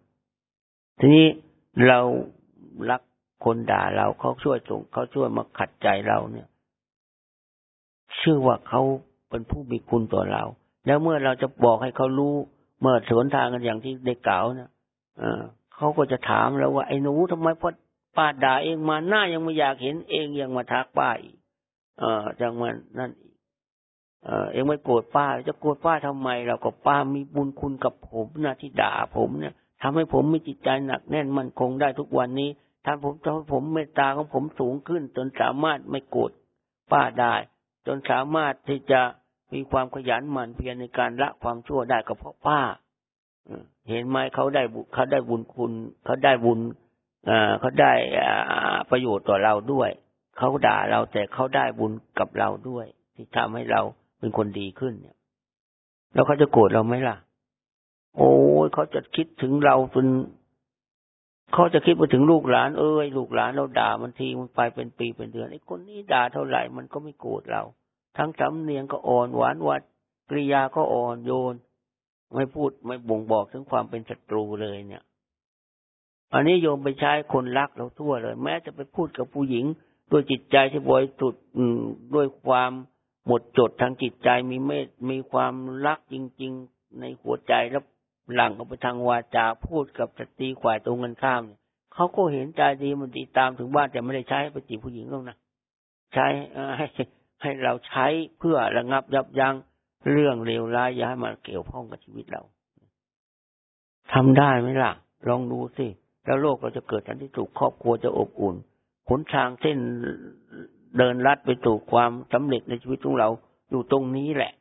ทีนี้เรารักคนด่าเราเขาช่วยส่งเขาช่วยมาขัดใจเราเนี่ย ชื่อว่าเขาเป็นผู้มีคุณต่อเรา แล้วเมื่อเราจะบอกให้เขารู้ เมื่อสวนทางกันอย่างที่ได้กล่าวเนี่ย เขาก็จะถามเราว่าไอ้หนูทำไมพอป้าด่าเองมาหน้ายังไม่อยากเห็นเองยังมาทักป้าอีกเออจังมันนั่นเออเองไม่โกรธป้า จะโกรธป้าทำไมเราก็ป้ามีบุญคุณกับผมนะที่ด่าผมเนี่ยทำให้ผมมีจิตใจหนักแน่นมั่นคงได้ทุกวันนี้ทำผมทำให้ผมเมตตาของผมสูงขึ้น จนสามารถไม่โกรธป้าได้จจนสามารถที่จะมีความขยันหมั่นเพียรในการละความชั่วได้ก็เพราะป้า เห็นไหมเขาได้เขาได้บุญคุณเขาได้บุญเขาได้ประโยชน์ต่อเราด้วย เขาด่าเราแต่เขาได้บุญกับเราด้วย ที่ทำให้เราเป็นคนดีขึ้นเนี่ย แล้วเขาจะโกรธเราไหมล่ะ โอ้ยเขาจะคิดถึงเราเป็นเขาจะคิดไปถึงลูกหลาน เอ้ยลูกหลานเราด่ามันทีมันไปเป็นปีเป็นเดือนไอ้คนนี้ด่าเท่าไหร่มันก็ไม่โกรธเรา ทั้งสำเนียงก็อ่อนหวานวัดกริยาก็อ่อนโยน ไม่พูดไม่บ่งบอกถึงความเป็นศัตรูเลยเนี่ย อันนี้โยมไปใช้คนรักเราทั่วเลย แม้จะไปพูดกับผู้หญิงด้วยจิตใจที่บริสุทธิ์ด้วยความหมดจดทางจิตใจมีเมตมีความรักจริง ๆ ในหัวใจแล้วหลั่งออกไปทางวาจาพูดกับสตรีขวายตรงกันข้ามเนี่ยเขาก็เห็นใจดีมันดีตามถึงบ้านแต่ไม่ได้ใช้ไปจีบผู้หญิงหรอกนะใช้ให้ให้เราใช้เพื่อระงับยับยั้ง เรื่องเลวร้ายอย่าให้มันเกี่ยวข้องกับชีวิตเราทำได้ไหมล่ะ ลองดูสิ แล้วโลกเราจะเกิดทันที่ถูกครอบครัวจะอบอุ่นหนทางเส้นเดินลัดไปสู่ความสำเร็จในชีวิตของเราอยู่ตรงนี้แหละ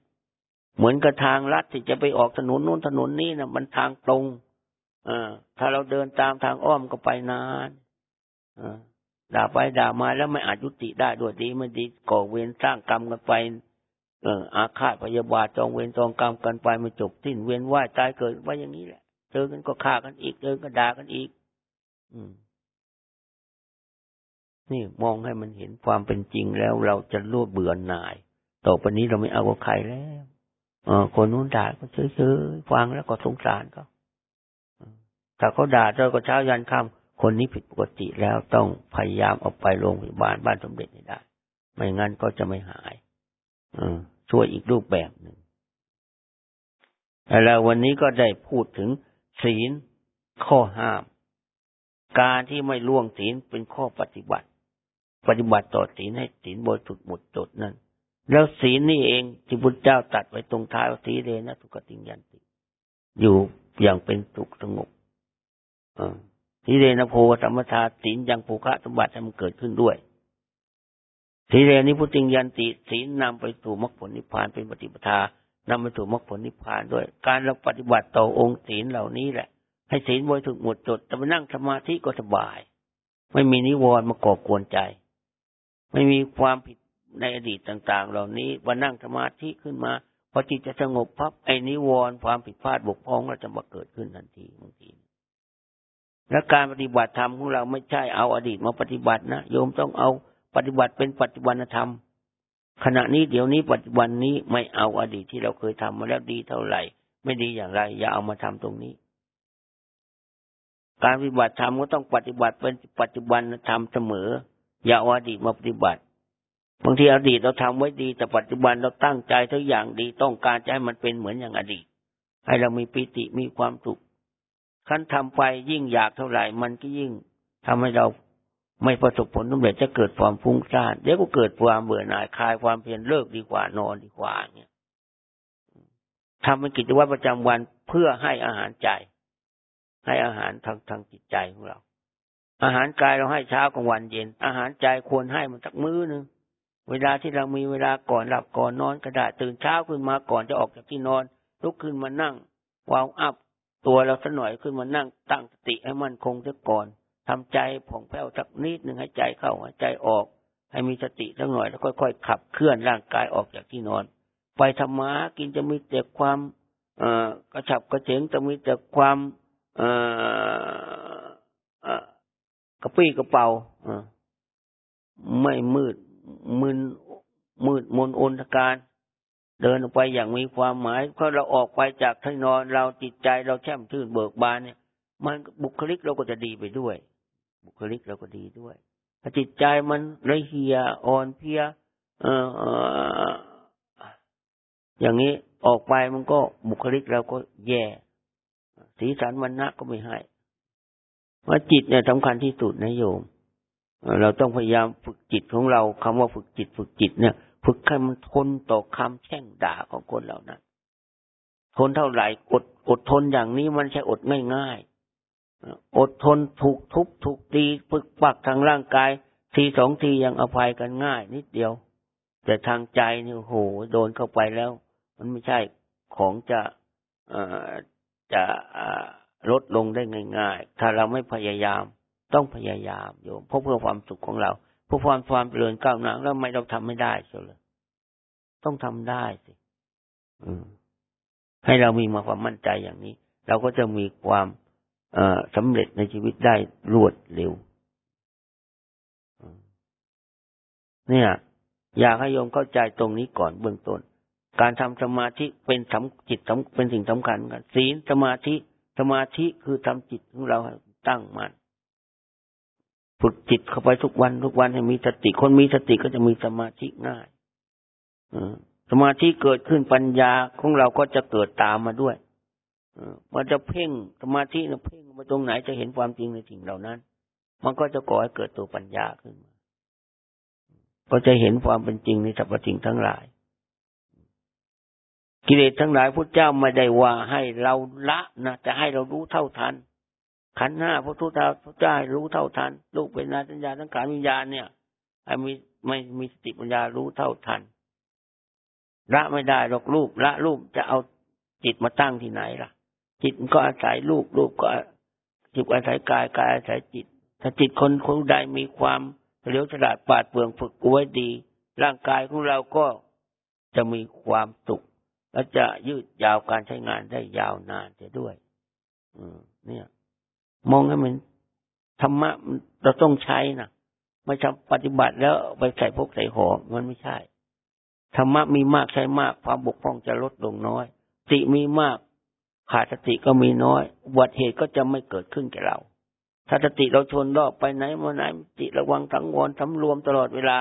เหมือนกับทางลัดที่จะไปออกถนนนู้นถนนนี้นะมันทางตรงอถ้าเราเดินตามทางอ้อมก็ไปนานอด่าไปด่ามาแล้วไม่อาจยุติได้ด้วยดีไม่ดีก่อเวรสร้างกรรมกันไป เอออาฆาตพยาบาทจองเวรจองกรรมกันไปม่จบสิ้นเวียนว่ายตายเกิดว่าอย่างนี้แหละเจอกันก็ฆ่ากันอีกเจอกันด่ากันอีก อืม นี่มองให้มันเห็นความเป็นจริงแล้วเราจะรู้เบื่อหน่าย ต่อไปนี้เราไม่เอากับใครแล้วเออคนนู้นด่าก็เฉยๆฟังแล้วก็สงสารเขาถ้าเขาด่าเราก็เช้ายันค่ำคนนี้ผิดปกติแล้วต้องพยายามเอาไปโรงพยาบาลบ้านสมเด็จให้ได้ ไม่งั้นก็จะไม่หาย ช่วยอีกรูปแบบหนึ่งแล้ววันนี้ก็ได้พูดถึงศีลข้อห้าม การที่ไม่ล่วงศีลเป็นข้อปฏิบัติ ปฏิบัติต่อศีลให้ศีลบริสุทธิ์หมดจดนั่นแล้วศีลนี่เองที่พุทธเจ้าตัดไว้ตรงท้ายว่าสีเลนะทุกติยันติ อยู่อย่างเป็นสุขสงบสีเลนะโพธรรมทาศีลยังภูคะสมบัติให้มันเกิดขึ้นด้วย สีเลนิพุติยันติศีลนำไปสู่มรรคผลนิพพานเป็นปฏิปทานำไปสู่มรรคผลนิพพานด้วย การเราปฏิบัติต่อองค์ศีลเหล่านี้แหละ ให้ศีลบริสุทธิ์หมดจดจะไปนั่งสมาธิก็สบาย ไม่มีนิวรณ์มาก่อกวนใจ ไม่มีความผิดในอดีตต่าง ๆ เหล่านี้วันนั่งสมาธิขึ้นมาพอจิตจะสงบพับไอ้นิวรณ์ความผิดพลาดบกพร่องก็จะมาเกิดขึ้นทันทีบางทีและการปฏิบัติธรรมของเราไม่ใช่เอาอดีตมาปฏิบัตินะโยมต้องเอา ปฏิบัติเป็นปัจจุบันธรรม ขณะนี้เดี๋ยวนี้ปัจจุบันนี้ไม่เอาอดีตที่เราเคยทำมาแล้วดีเท่าไหร่ ไม่ดีอย่างไร อย่าเอามาทำตรงนี้ การปฏิบัติธรรมก็ต้องปฏิบัติเป็นปัจจุบันธรรมเสมอ อย่าเอาอดีตมาปฏิบัติบางทีอดีตเราทำไว้ดีแต่ปัจจุบันเราตั้งใจทุกอย่างดีต้องการจะให้มันเป็นเหมือนอย่างอดีต ให้เรามีปิติมีความสุขขั้นทำไปยิ่งอยากเท่าไหร่มันก็ยิ่งทำให้เรา ไม่ประสบผลสำเร็จจะเกิดความฟุ้งซ่านเดี๋ยวก็เกิดความเบื่อหน่ายคลายความเพียรเลิกดีกว่านอนดีกว่าเนี่ยทำเป็นกิจวัตรประจำวันเพื่อให้อาหารใจ ให้อาหารทางทางจิตใจของเรา อาหารกายเราให้เช้ากลางวันเย็น อาหารใจควรให้มันสักมื้อหนึ่งเวลาที่เรามีเวลาก่อนหลับก่อนนอนก็ได้ตื่นเช้าขึ้นมาก่อนจะออกจากที่นอนลุกขึ้นมานั่งวางอัพตัวเราสักหน่อยขึ้นมานั่งตั้งสติให้มันคงซะก่อน ทำใจผ่องแผ้วสักนิดหนึ่งให้ใจเข้าให้ใจออก ให้มีสติสักหน่อยแล้วค่อยๆขับเคลื่อนร่างกายออกจากที่นอน ไปธรรมะกินจะมีแต่ความเอ่อกระฉับกระเฉงจะมีแต่ความเอ่อกระปี้กระเป๋าไม่มืดมึนมืดมนอนทการ เดินออกไปอย่างมีความหมายเพราะเราออกไปจากที่นอนเราจิตใจเราแช่มชื่นเบิกบานเนี่ยมันบุคลิกเราก็จะดีไปด้วย บุคลิกเราก็ดีด้วย ถ้าจิตใจมันละเหียอ่อนเพียเอออย่างนี้ออกไปมันก็บุคลิกเราก็แย่ สีสันวันนะก็ไม่ให้ว่าจิตเนี่ยสำคัญที่สุดนะโยม เราต้องพยายามฝึกจิตของเราคำว่าฝึกจิต ฝึกจิตเนี่ย ฝึกให้มันทนต่อคำแช่งด่าของคนเหล่านั้นทนเท่าไหร่อดอดทนอย่างนี้มันใช่อดง่าย อดทนถูกทุบถูกตีฝึกปักทางร่างกาย ทีสองทียังอภัยกันง่าย นิดเดียว แต่ทางใจนี่โหโดนเข้าไปแล้ว มันไม่ใช่ของจะจะลดลงได้ง่าย ๆ ถ้าเราไม่พยายามต้องพยายามโยมเพราะเพื่อความสุขของเราเพื่อความความเจริญก้าวหน้าแล้วไม่เราทำไม่ได้เชียวเลยต้องทำได้สิให้เรามีมาความมั่นใจอย่างนี้ เราก็จะมีความ สำเร็จในชีวิตได้รวดเร็ว เนี่ย อยากให้โยมเข้าใจตรงนี้ก่อนเบื้องต้น การทำสมาธิเป็นสำจิตเป็นสิ่งสำคัญกันศีลสมาธิสมาธิคือทำจิตของเราตั้งมัน่นฝึกจิตเข้าไปทุกวันทุกวันให้มีสติ คนมีสติก็จะมีสมาธิง่ายสมาธิเกิดขึ้นปัญญาของเราก็จะเกิดตามมาด้วย มันจะเพ่งสมาธินะเพ่งมาตรงไหนจะเห็นความจริงในสิ่งเหล่านั้น มันก็จะก่อให้เกิดตัวปัญญาขึ้นมาก็จะเห็นความเป็นจริงในสรรพสิ่งทั้งหลาย กิเลสทั้งหลายพุทธเจ้าไม่ได้ว่าให้เราละนะจะให้เรารู้เท่าทัน ขันห้าพระทุตาพระเจ้ารู้เท่าทันลูกเป็นนาสัญญาทั้งการวิญญาณเนี่ยมีไม่มีสติปัญญารู้เท่าทันละไม่ได้หรอกรูปละรูปจะเอาจิตมาตั้งที่ไหนล่ะ จิตก็อาศัยรูปรูปก็จิตอาศัยกายกายอาศัยจิต ถ้าจิตคนคนใดมีความเลี้ยวฉลาดปาดเปลืองฝึกไว้ดี ร่างกายของเราก็จะมีความสุขและจะยืดยาวการใช้งานได้ยาวนานจะด้วย อืม เนี่ย มองให้มันธรรมะเราต้องใช้นะไม่ใช่ปฏิบัติแล้วไปใส่พวกใส่หอมันไม่ใช่ธรรมะมีมากใช้มากความบกพร่องจะลดลงน้อยสติมีมาก ขาดสติก็มีน้อยอุบัติเหตุก็จะไม่เกิดขึ้นแก่เรา ถ้าสติเราชนรอบไปไหนมาไหนสติระวังทั้งวนสำรวมตลอดเวลา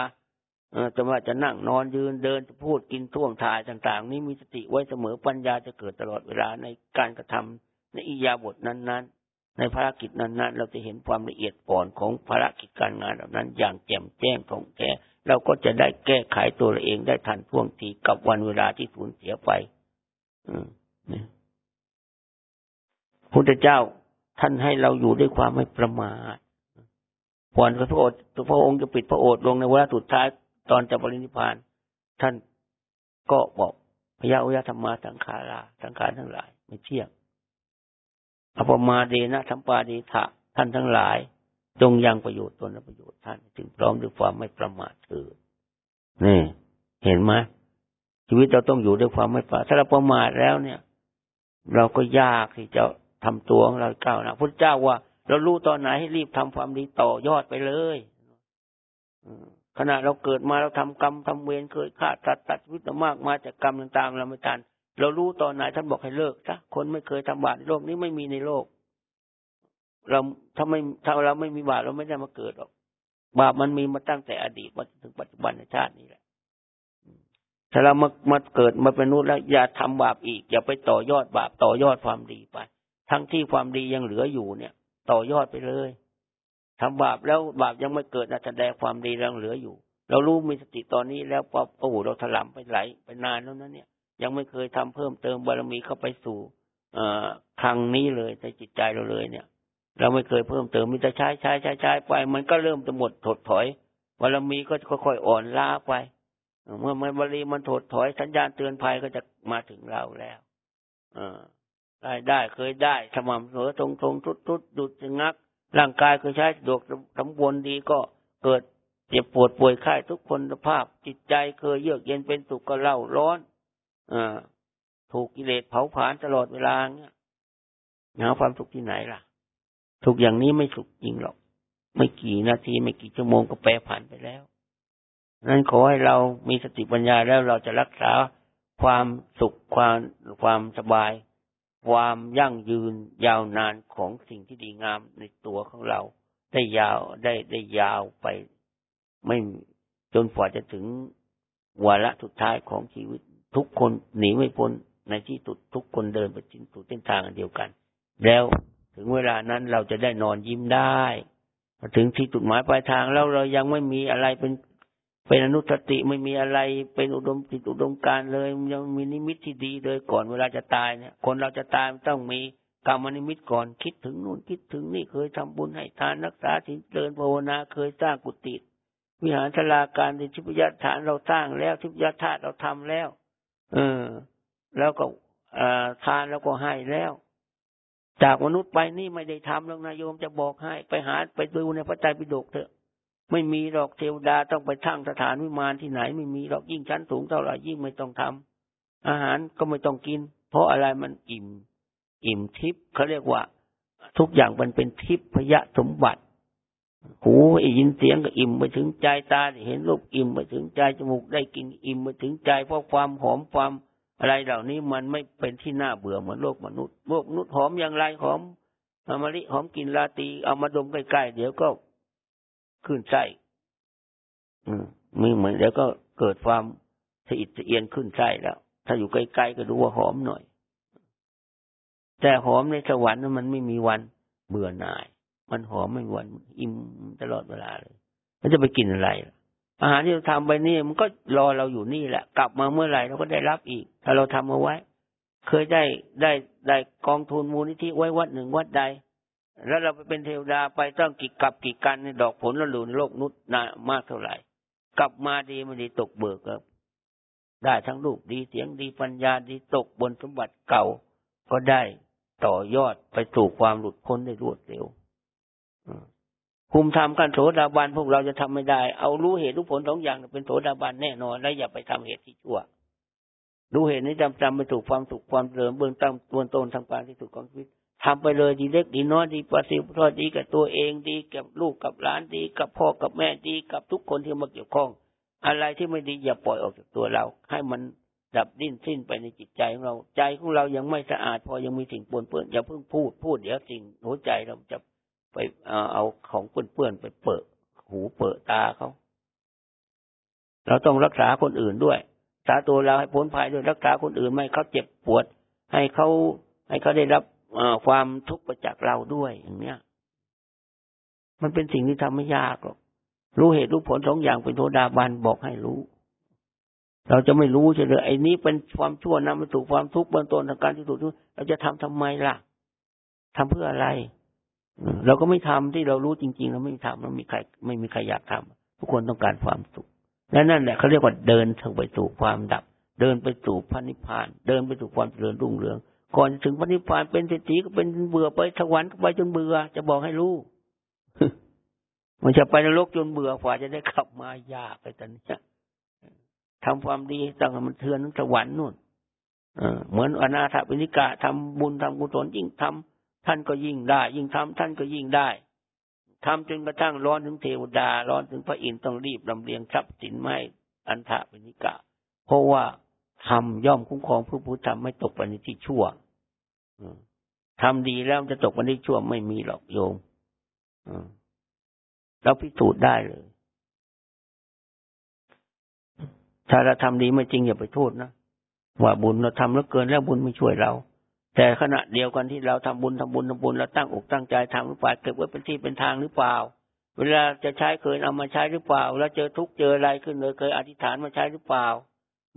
เอจะว่าจะนั่งนอนยืนเดินจะพูดกินท่วงทายต่าง ๆ นี้มีสติไว้เสมอปัญญาจะเกิดตลอดเวลาในการกระทำในอิยาบทนั้น ๆ ในภารกิจนั้น ๆ เราจะเห็นความละเอียดอ่อนของภารกิจการงานเหล่านั้น อย่างแจ่มแจ้งของแท้เราก็จะได้แก้ไขตัวเราเองได้ทันท่วงทีกับวันเวลาที่สูญเสียไป อืม พุทธเจ้าท่านให้เราอยู่ด้วยความไม่ประมาทก่อนพระโอษฐ์พระองค์จะปิดพระโอษฐ์ลงในเวลาสุดท้ายตอนจะปรินิพาน ท่านก็บอกพยาอุยธรรมาสังขาราสังขารทั้งหลาย ไม่เที่ยงอภมาเดนะธรรมปาเดทะท่านทั้งหลาย จงยังประโยชน์ตนและประโยชน์ท่านถึงพร้อมด้วยความไม่ประมาทเถิดนี่เห็นไหมชีวิตเราต้องอยู่ด้วยความไม่ประมาทถ้าเราประมาทแล้วเนี่ย เราก็ยากที่จะ ทำตัวของเราก้าวหน้าพระเจ้าว่า เรารู้ตอนไหนให้รีบทำความดีต่อยอดไปเลยขณะเราเกิดมาเราทำกรรมทำเวรเคยฆ่าตัดตัดชีวิตมากมาจากกรรมต่างๆเราไม่ทันเรารู้ตอนไหนท่านบอกให้เลิกซะคนไม่เคยทำบาปในโลกนี้ไม่มีในโลก เราถ้าไม่ถ้าเราไม่มีบาปเราไม่ได้มาเกิดหรอกบาปมันมีมาตั้งแต่อดีตมาถึงปัจจุบันในชาตินี้แหละถ้าเรามามาเกิดมาเป็นนุษย์แล้วอย่าทำบาปอีก อย่าไปต่อยอดบาปต่อยอดความดีไป ทั้งที่ความดียังเหลืออยู่เนี่ย ต่อยอดไปเลยทำบาปแล้วบาปยังไม่เกิดนะแสดงความดียังเหลืออยู่ เรารู้มีสติตอนนี้แล้วพอโอ้โหเราถลำไปไหลไปนานแล้วนั้นเนี่ย ยังไม่เคยทำเพิ่มเติมบารมีเข้าไปสู่เอ่อครั้งนี้เลยในจิตใจเราเลยเนี่ย เราไม่เคยเพิ่มเติมมีแต่ใช้ใช้ใช้ใช้ไป มันก็เริ่มจะหมดถดถอยบารมีก็ค่อยๆอ่อนล้าไปเมื่อมันบารมีมันถดถอยสัญญาณเตือนภัยก็จะมาถึงเราแล้วอ ได้ได้เคยได้สม่ำเสมอตรงตรงทุดทุดดุดงัก ร่างกายเคยใช้ดวกสมบูรณ์ดีก็เกิดเจ็บปวดป่วยไข้ทุกคนสภาพ จิตใจเคยเยือกเย็นเป็นสุขก็เล่าร้อนอถูกกิเลสเผาผลาญตลอดเวลาเนี้ยหาความสุขที่ไหนล่ะทุกอย่างนี้ไม่สุขจริงหรอก ไม่กี่นาทีไม่กี่ชั่วโมงก็แปรผันไปแล้วนั้นขอให้เรามีสติปัญญาแล้วเราจะรักษาความสุขความความสบาย ความยั่งยืนยาวนานของสิ่งที่ดีงามในตัวของเรา ได้ยาวได้ได้ยาวไป ไม่จนกว่าจะถึงวาระสุดท้ายของชีวิต ทุกคนหนีไม่พ้นในที่สุดทุกคนเดินไปจินสู่เส้นทางเดียวกัน แล้วถึงเวลานั้นเราจะได้นอนยิ้มได้ ถึงที่จุดหมายปลายทางแล้วเรายังไม่มีอะไรเป็น เป็นอนุสติไม่มีอะไรเป็นอุดมจิตอุดมการเลยยังมีนิมิตที่ดีเลยก่อนเวลาจะตายเนี่ย คนเราจะตายต้องมีกรรมนิมิตก่อนคิดถึงนู่นคิดถึงนี่เคยทำบุญให้ทานรักษาศีลเดินภาวนาเคยสร้างกุฏิวิหารชลาการในทิพยฐานเราสร้างแล้วทิพยธาตุเราทำแล้ว เออ แล้วก็ทานแล้วก็ให้แล้ว จากมนุษย์ไปนี่ไม่ได้ทำแล้วนายโยมจะบอกให้ ไปหาไปดูในพระไตรปิฎกเถอะ ไม่มีหรอกเทวดาต้องไปทั้งสถานวิมานที่ไหน ไม่มีหรอกยิ่งชั้นสูงเท่าไหร่ยิ่งไม่ต้องทำอาหารก็ไม่ต้องกิน เพราะอะไรมันอิ่ม อิ่มทิพย์เขาเรียกว่า ทุกอย่างมันเป็นทิพยสมบัติ หูได้ยินเสียงก็อิ่มไปถึงใจตาเห็นรูปอิ่มไปถึงใจจมูกได้กินอิ่มไปถึงใจเพราะความหอมความอะไรเหล่านี้มันไม่เป็นที่น่าเบื่อเหมือนโลกมนุษย์โลกมนุษย์หอมอย่างไรหอมมะลิหอมกินลาตีเอามาดมใกล้ๆเดี๋ยวก็ ขึ้นไส้มีเหมือนเดี๋ยวก็เกิดความสะอิดสะเอียนขึ้นไส้แล้ว ถ้าอยู่ใกล้ๆก็ดูว่าหอมหน่อย แต่หอมในสวรรค์มันไม่มีวันเบื่อหน่าย มันหอมไม่หวานอิ่มตลอดเวลาเลยแล้วจะไปกินอะไรอาหารที่เราทำไปนี่มันก็รอเราอยู่นี่แหละ กลับมาเมื่อไหร่เราก็ได้รับอีก ถ้าเราทำเอาไว้ เคยได้ได้ได้กองทุนมูลนิธิไว้วัดหนึ่งวัดใด แล้วเราไปเป็นเทวดาไปต้องกี่กับกี่กันในดอกผลละหลุนโลกนุษย์นามากเท่าไหร่ กลับมาดีมันดีตกเบิกครับ ได้ทั้งรูปดีเสียงดีปัญญาดีตกบนสมบัติเก่าก็ได้ต่อยอดไปสู่ความหลุดพ้นได้รวดเร็วภูมิธรรมขั้นโสดาบันพวกเราจะทำไม่ได้ เอารู้เหตุรู้ผลสองอย่างเป็นโสดาบันแน่นอน แล้วอย่าไปทำเหตุที่ชั่ว รู้เหตุนี้จำจำไปถูกความถูกความเสริมเบื้องต้นตัวตนทางการที่ถูกของชีวิต ทำไปเลยดีเล็กดีน้อยดีประสิทธิ์ทอดดีกับตัวเองดีกับลูกกับหลานดี กับพ่อกับแม่ดีกับทุกคนที่มาเกี่ยวข้อง อะไรที่ไม่ดีอย่าปล่อยออกจากตัวเรา ให้มันดับดิ้นสิ้นไปในจิตใจของเรา ใจของเรายังไม่สะอาด พอยังมีสิ่งปนเปื้อนอย่าเพิ่งพูดพูดเดี๋ยวสิ่งหัวใจเราจะไปเอาของเปื้อนๆไปเปิดหูเปิดตาเขาเราต้องรักษาคนอื่นด้วยรักษาตัวเราให้พ้นภัยด้วยรักษาคนอื่นไม่เขาเจ็บปวด ให้เขาให้เขาได้รับ ความทุกข์ประจากเราด้วยอย่างเนี้ย มันเป็นสิ่งที่ทำไม่ยากหรอกรู้เหตุรู้ผลสองอย่างเป็นโทดาบันบอกให้รู้ เราจะไม่รู้เฉยๆไอ้นี้เป็นความชั่วนำไปสู่ความทุกข์เบื้องต้นทางการที่ถูกทุกข์เราจะทำทำไมล่ะทำเพื่ออะไรเราก็ไม่ทำที่เรารู้จริง ๆ เราไม่ทำเราไม่มีใครไม่มีใครอยากทำทุกคนต้องการความสุขและนั่นแหละเขาเรียกว่าเดินทางไปสู่ความดับ เดินไปสู่พระนิพพาน เดินไปสู่ความเจริญรุ่งเรือง ก่อนถึงพระนิพพานเป็นเศรษฐีก็เป็นเบื่อไปสวรรค์ก็ไปจนเบื่อ จะบอกให้รู้มันจะไปนรกจนเบื่อกว่าจะได้ขับมายากไปตอนนี้ทำความดีตั้งมันเทือนสวรรค์นู่นเหมือนอนาถปิณิกะทำบุญทำกุศลยิ่งทำท่านก็ยิ่งได้ ยิ่งทำท่านก็ยิ่งได้ทำจนกระทั่งร้อนถึงเทวดา ร้อนถึงพระอินทร์ต้องรีบลำเลียงทรัพย์สินไม่อันทะเป็นนิกะ เพราะว่า ทำย่อมคุ้มครองผู้ผู้ทำไม่ตกไปในที่ชั่วทำดีแล้วจะตกไปในชั่วไม่มีหรอกโยมเราพิสูจน์ได้เลย ถ้าเราทำดีไม่จริงอย่าไปโทษนะว่าบุญเราทำแล้วเกินแล้วบุญไม่ช่วยเรา แต่ขณะเดียวกันที่เราทำบุญทำบุญทำบุญเราตั้งอกตั้งใจทำหรือเปล่าเก็บไว้เป็นที่เป็นทางหรือเปล่า เวลาจะใช้เคยเอามาใช้หรือเปล่า แล้วเจอทุกเจออะไรขึ้นเลยเคยอธิษฐานมาใช้หรือเปล่า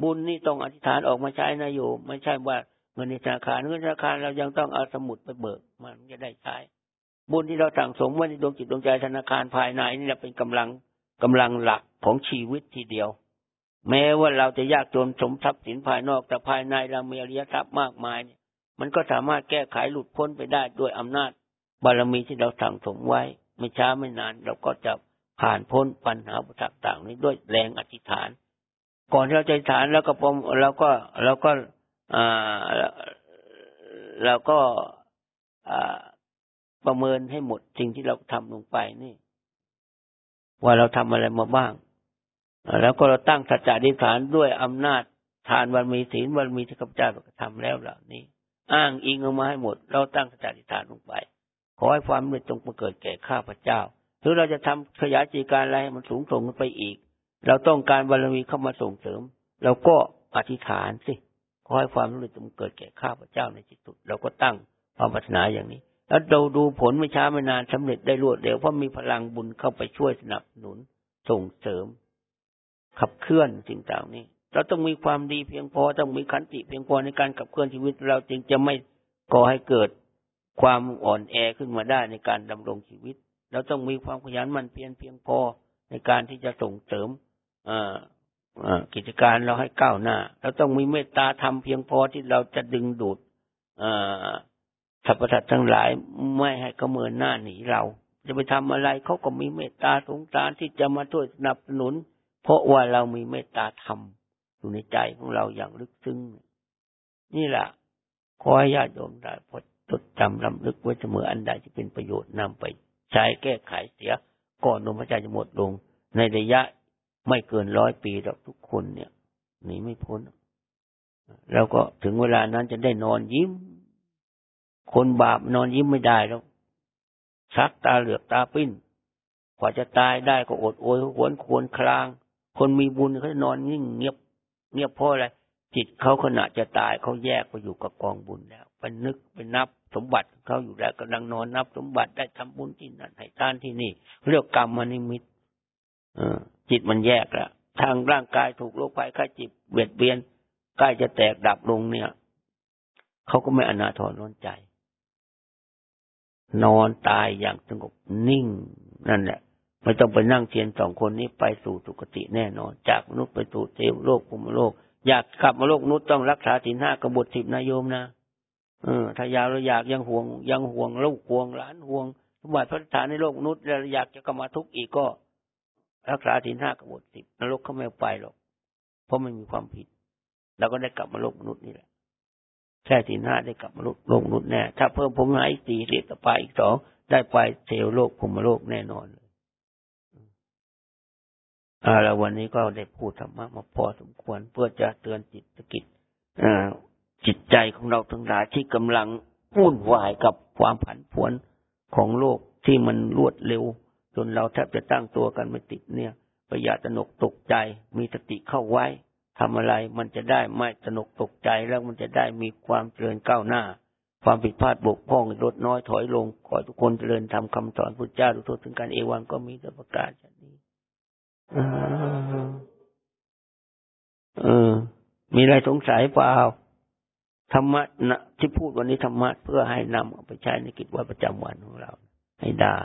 บุญนี่ต้องอธิษฐานออกมาใช้นะโยมไม่ใช่ว่าเงินในธนาคารเงินธนาคารเรายังต้องเอาสมุดไปเบิกมันจะได้ใช้ บุญที่เราสั่งสมไว้ในดวงจิตดวงใจธนาคารภายในนี่แหละเป็นกำลังกำลังหลักของชีวิตทีเดียว แม้ว่าเราจะยากจนสมทรัพย์สินภายนอกแต่ภายในเรามีอริยทรัพย์มากมายเนี่ยมันก็สามารถแก้ไขหลุดพ้นไปได้ด้วยอำนาจ บารมีที่เราสั่งสมไว้ ไม่ช้าไม่นาน เราก็จะผ่านพ้นปัญหาอุปสรรคต่างนี้ด้วยแรงอธิษฐาน ก่อนที่เราจะฐานแล้วก็พมเราก็เราก็อ่าเราก็อ่าประเมินให้หมดสิ่งที่เราทำลงไปนี่ ว่าเราทำอะไรมาบ้าง แล้วก็เราตั้งสัจจะอธิฐานด้วยอำนาจทานวันมีศีลวันมีที่ข้าพเจ้าทำแล้วเหล่านี้ อ้างอิงออกมาให้หมด เราตั้งสติฐานลงไป ขอให้ความเมตตงมาเกิดแก่ข้าพเจ้า หรือเราจะทำขยายจีการอะไรให้มันสูงส่งขึ้นไปอีก เราต้องการบารมีเข้ามาส่งเสริม เราก็อธิษฐานสิขอให้ความเมตตงเกิดแก่ข้าพเจ้าในที่สุดเราก็ตั้งความปรารถนาอย่างนี้ แล้วเราดูผลไม่ช้าไม่นานสำเร็จได้รวดเร็วเพราะมีพลังบุญเข้าไปช่วยสนับสนุนส่งเสริม ขับเคลื่อนสิ่งต่างนี้ เราต้องมีความดีเพียงพอต้องมีขันติเพียงพอในการขับเคลื่อนชีวิต เราจึงจะไม่ก่อให้เกิดความอ่อนแอขึ้นมาได้ในการดำรงชีวิต เราต้องมีความขยันหมั่นเพียรเพียงพอในการที่จะส่งเสริม กิจการเราให้ก้าวหน้าเราต้องมีเมตตาธรรมเพียงพอที่เราจะดึงดูดสรรพสัตว์ทั้งหลายไม่ให้เขาเมินหน้าหนีเรา จะไปทำอะไรเขาก็มีเมตตาสงสารที่จะมาช่วยสนับสนุน เพราะว่าเรามีเมตตาธรรมอยู่ในใจของเราอย่างลึกซึ้ง นี่แหละขอให้ญาติโยมได้พอจดจำลำลึกไว้เสมออันใดที่เป็นประโยชน์นำไป ใช้แก้ไขเสียก่อนลมหายใจจะหมดลงในระยะ ไม่เกินร้อยปีหรอกทุกคนเนี่ยหนีไม่พ้นแล้วก็ถึงเวลานั้นจะได้นอนยิ้ม คนบาปนอนยิ้มไม่ได้แล้วซักตาเหลือกตาปิ้นกว่าจะตายได้ก็อดโอยหวนควรคลาง คนมีบุญเขาจะนอนนิ่งเงียบ เงียบเพราะอะไรจิตเขาขณะจะตายเขาแยกไปอยู่กับกองบุญแล้วไปนึกไปนับสมบัติเขาอยู่แล้วกำลังนอนนับสมบัติได้ทำบุญที่นั่นให้ทานที่นี่ เรียกกรรมมนิมิต จิตมันแยกแล้วทางร่างกายถูกโรคภัยไข้จิตเบียดเบียนใกล้จะแตกดับลงเนี่ยเขาก็ไม่อนาถอนอนใจ นอนตายอย่างสงบนิ่ง นั่นแหละไม่ต้องไปนั่งเทียนสองคนนี้ไปสู่สุคติแน่นอน จากมนุษย์ไปสู่เทวโลกภูมิโลก อยากกลับมาโลกนุษย์ต้องรักษาศีลห้ากบฏสิบนายโยมนะเออถ้ายาวเราอยากยังห่วง ยังห่วงลูกห่วงหลานห่วงสมบัติพระฐานในโลกมนุษย์เราอยากจะกลับมาทุกข์อีกก็ รักษาศีลห้ากบฏสิบนรกเขาไม่ไปหรอก เพราะไม่มีความผิดเราก็ได้กลับมาโลกมนุษย์นี่แหละแค่ศีลห้าได้กลับมาโลกโลกมนุษย์แน่ ถ้าเพิ่มผมหายสี่เรียกต่อไปอีกสองได้ไปเทวโลกภูมิโลกแน่นอนเลยอาแล้ววันนี้ก็ได้พูดธรรมะมาพอสมควรเพื่อจะเตือนจิตกิจจิตใจของเราทั้งหลายที่กำลังวุ่นวายกับความผันผวนของโลกที่มันรวดเร็ว จนเราแทบจะตั้งตัวกันไม่ติดเนี่ยประหยัดตนกตกใจ มีสติเข้าไว้ทำอะไรมันจะได้ไม่ตนกตกใจแล้วมันจะได้มีความเจริญก้าวหน้า ความผิดพลาดบกพร่องลดน้อยถอยลงขอทุกคนเจริญทำคำสอนพุทธเจ้าทุกทถึงการเอวังก็มีแต่ประกาศอย่างนี้เออ มีอะไรสงสัยเปล่าธรรมะนะที่พูดวันนี้ธรรมะเพื่อให้นำเอาไปใช้ในกิจวัตรประจำวันของเรา ให้ได้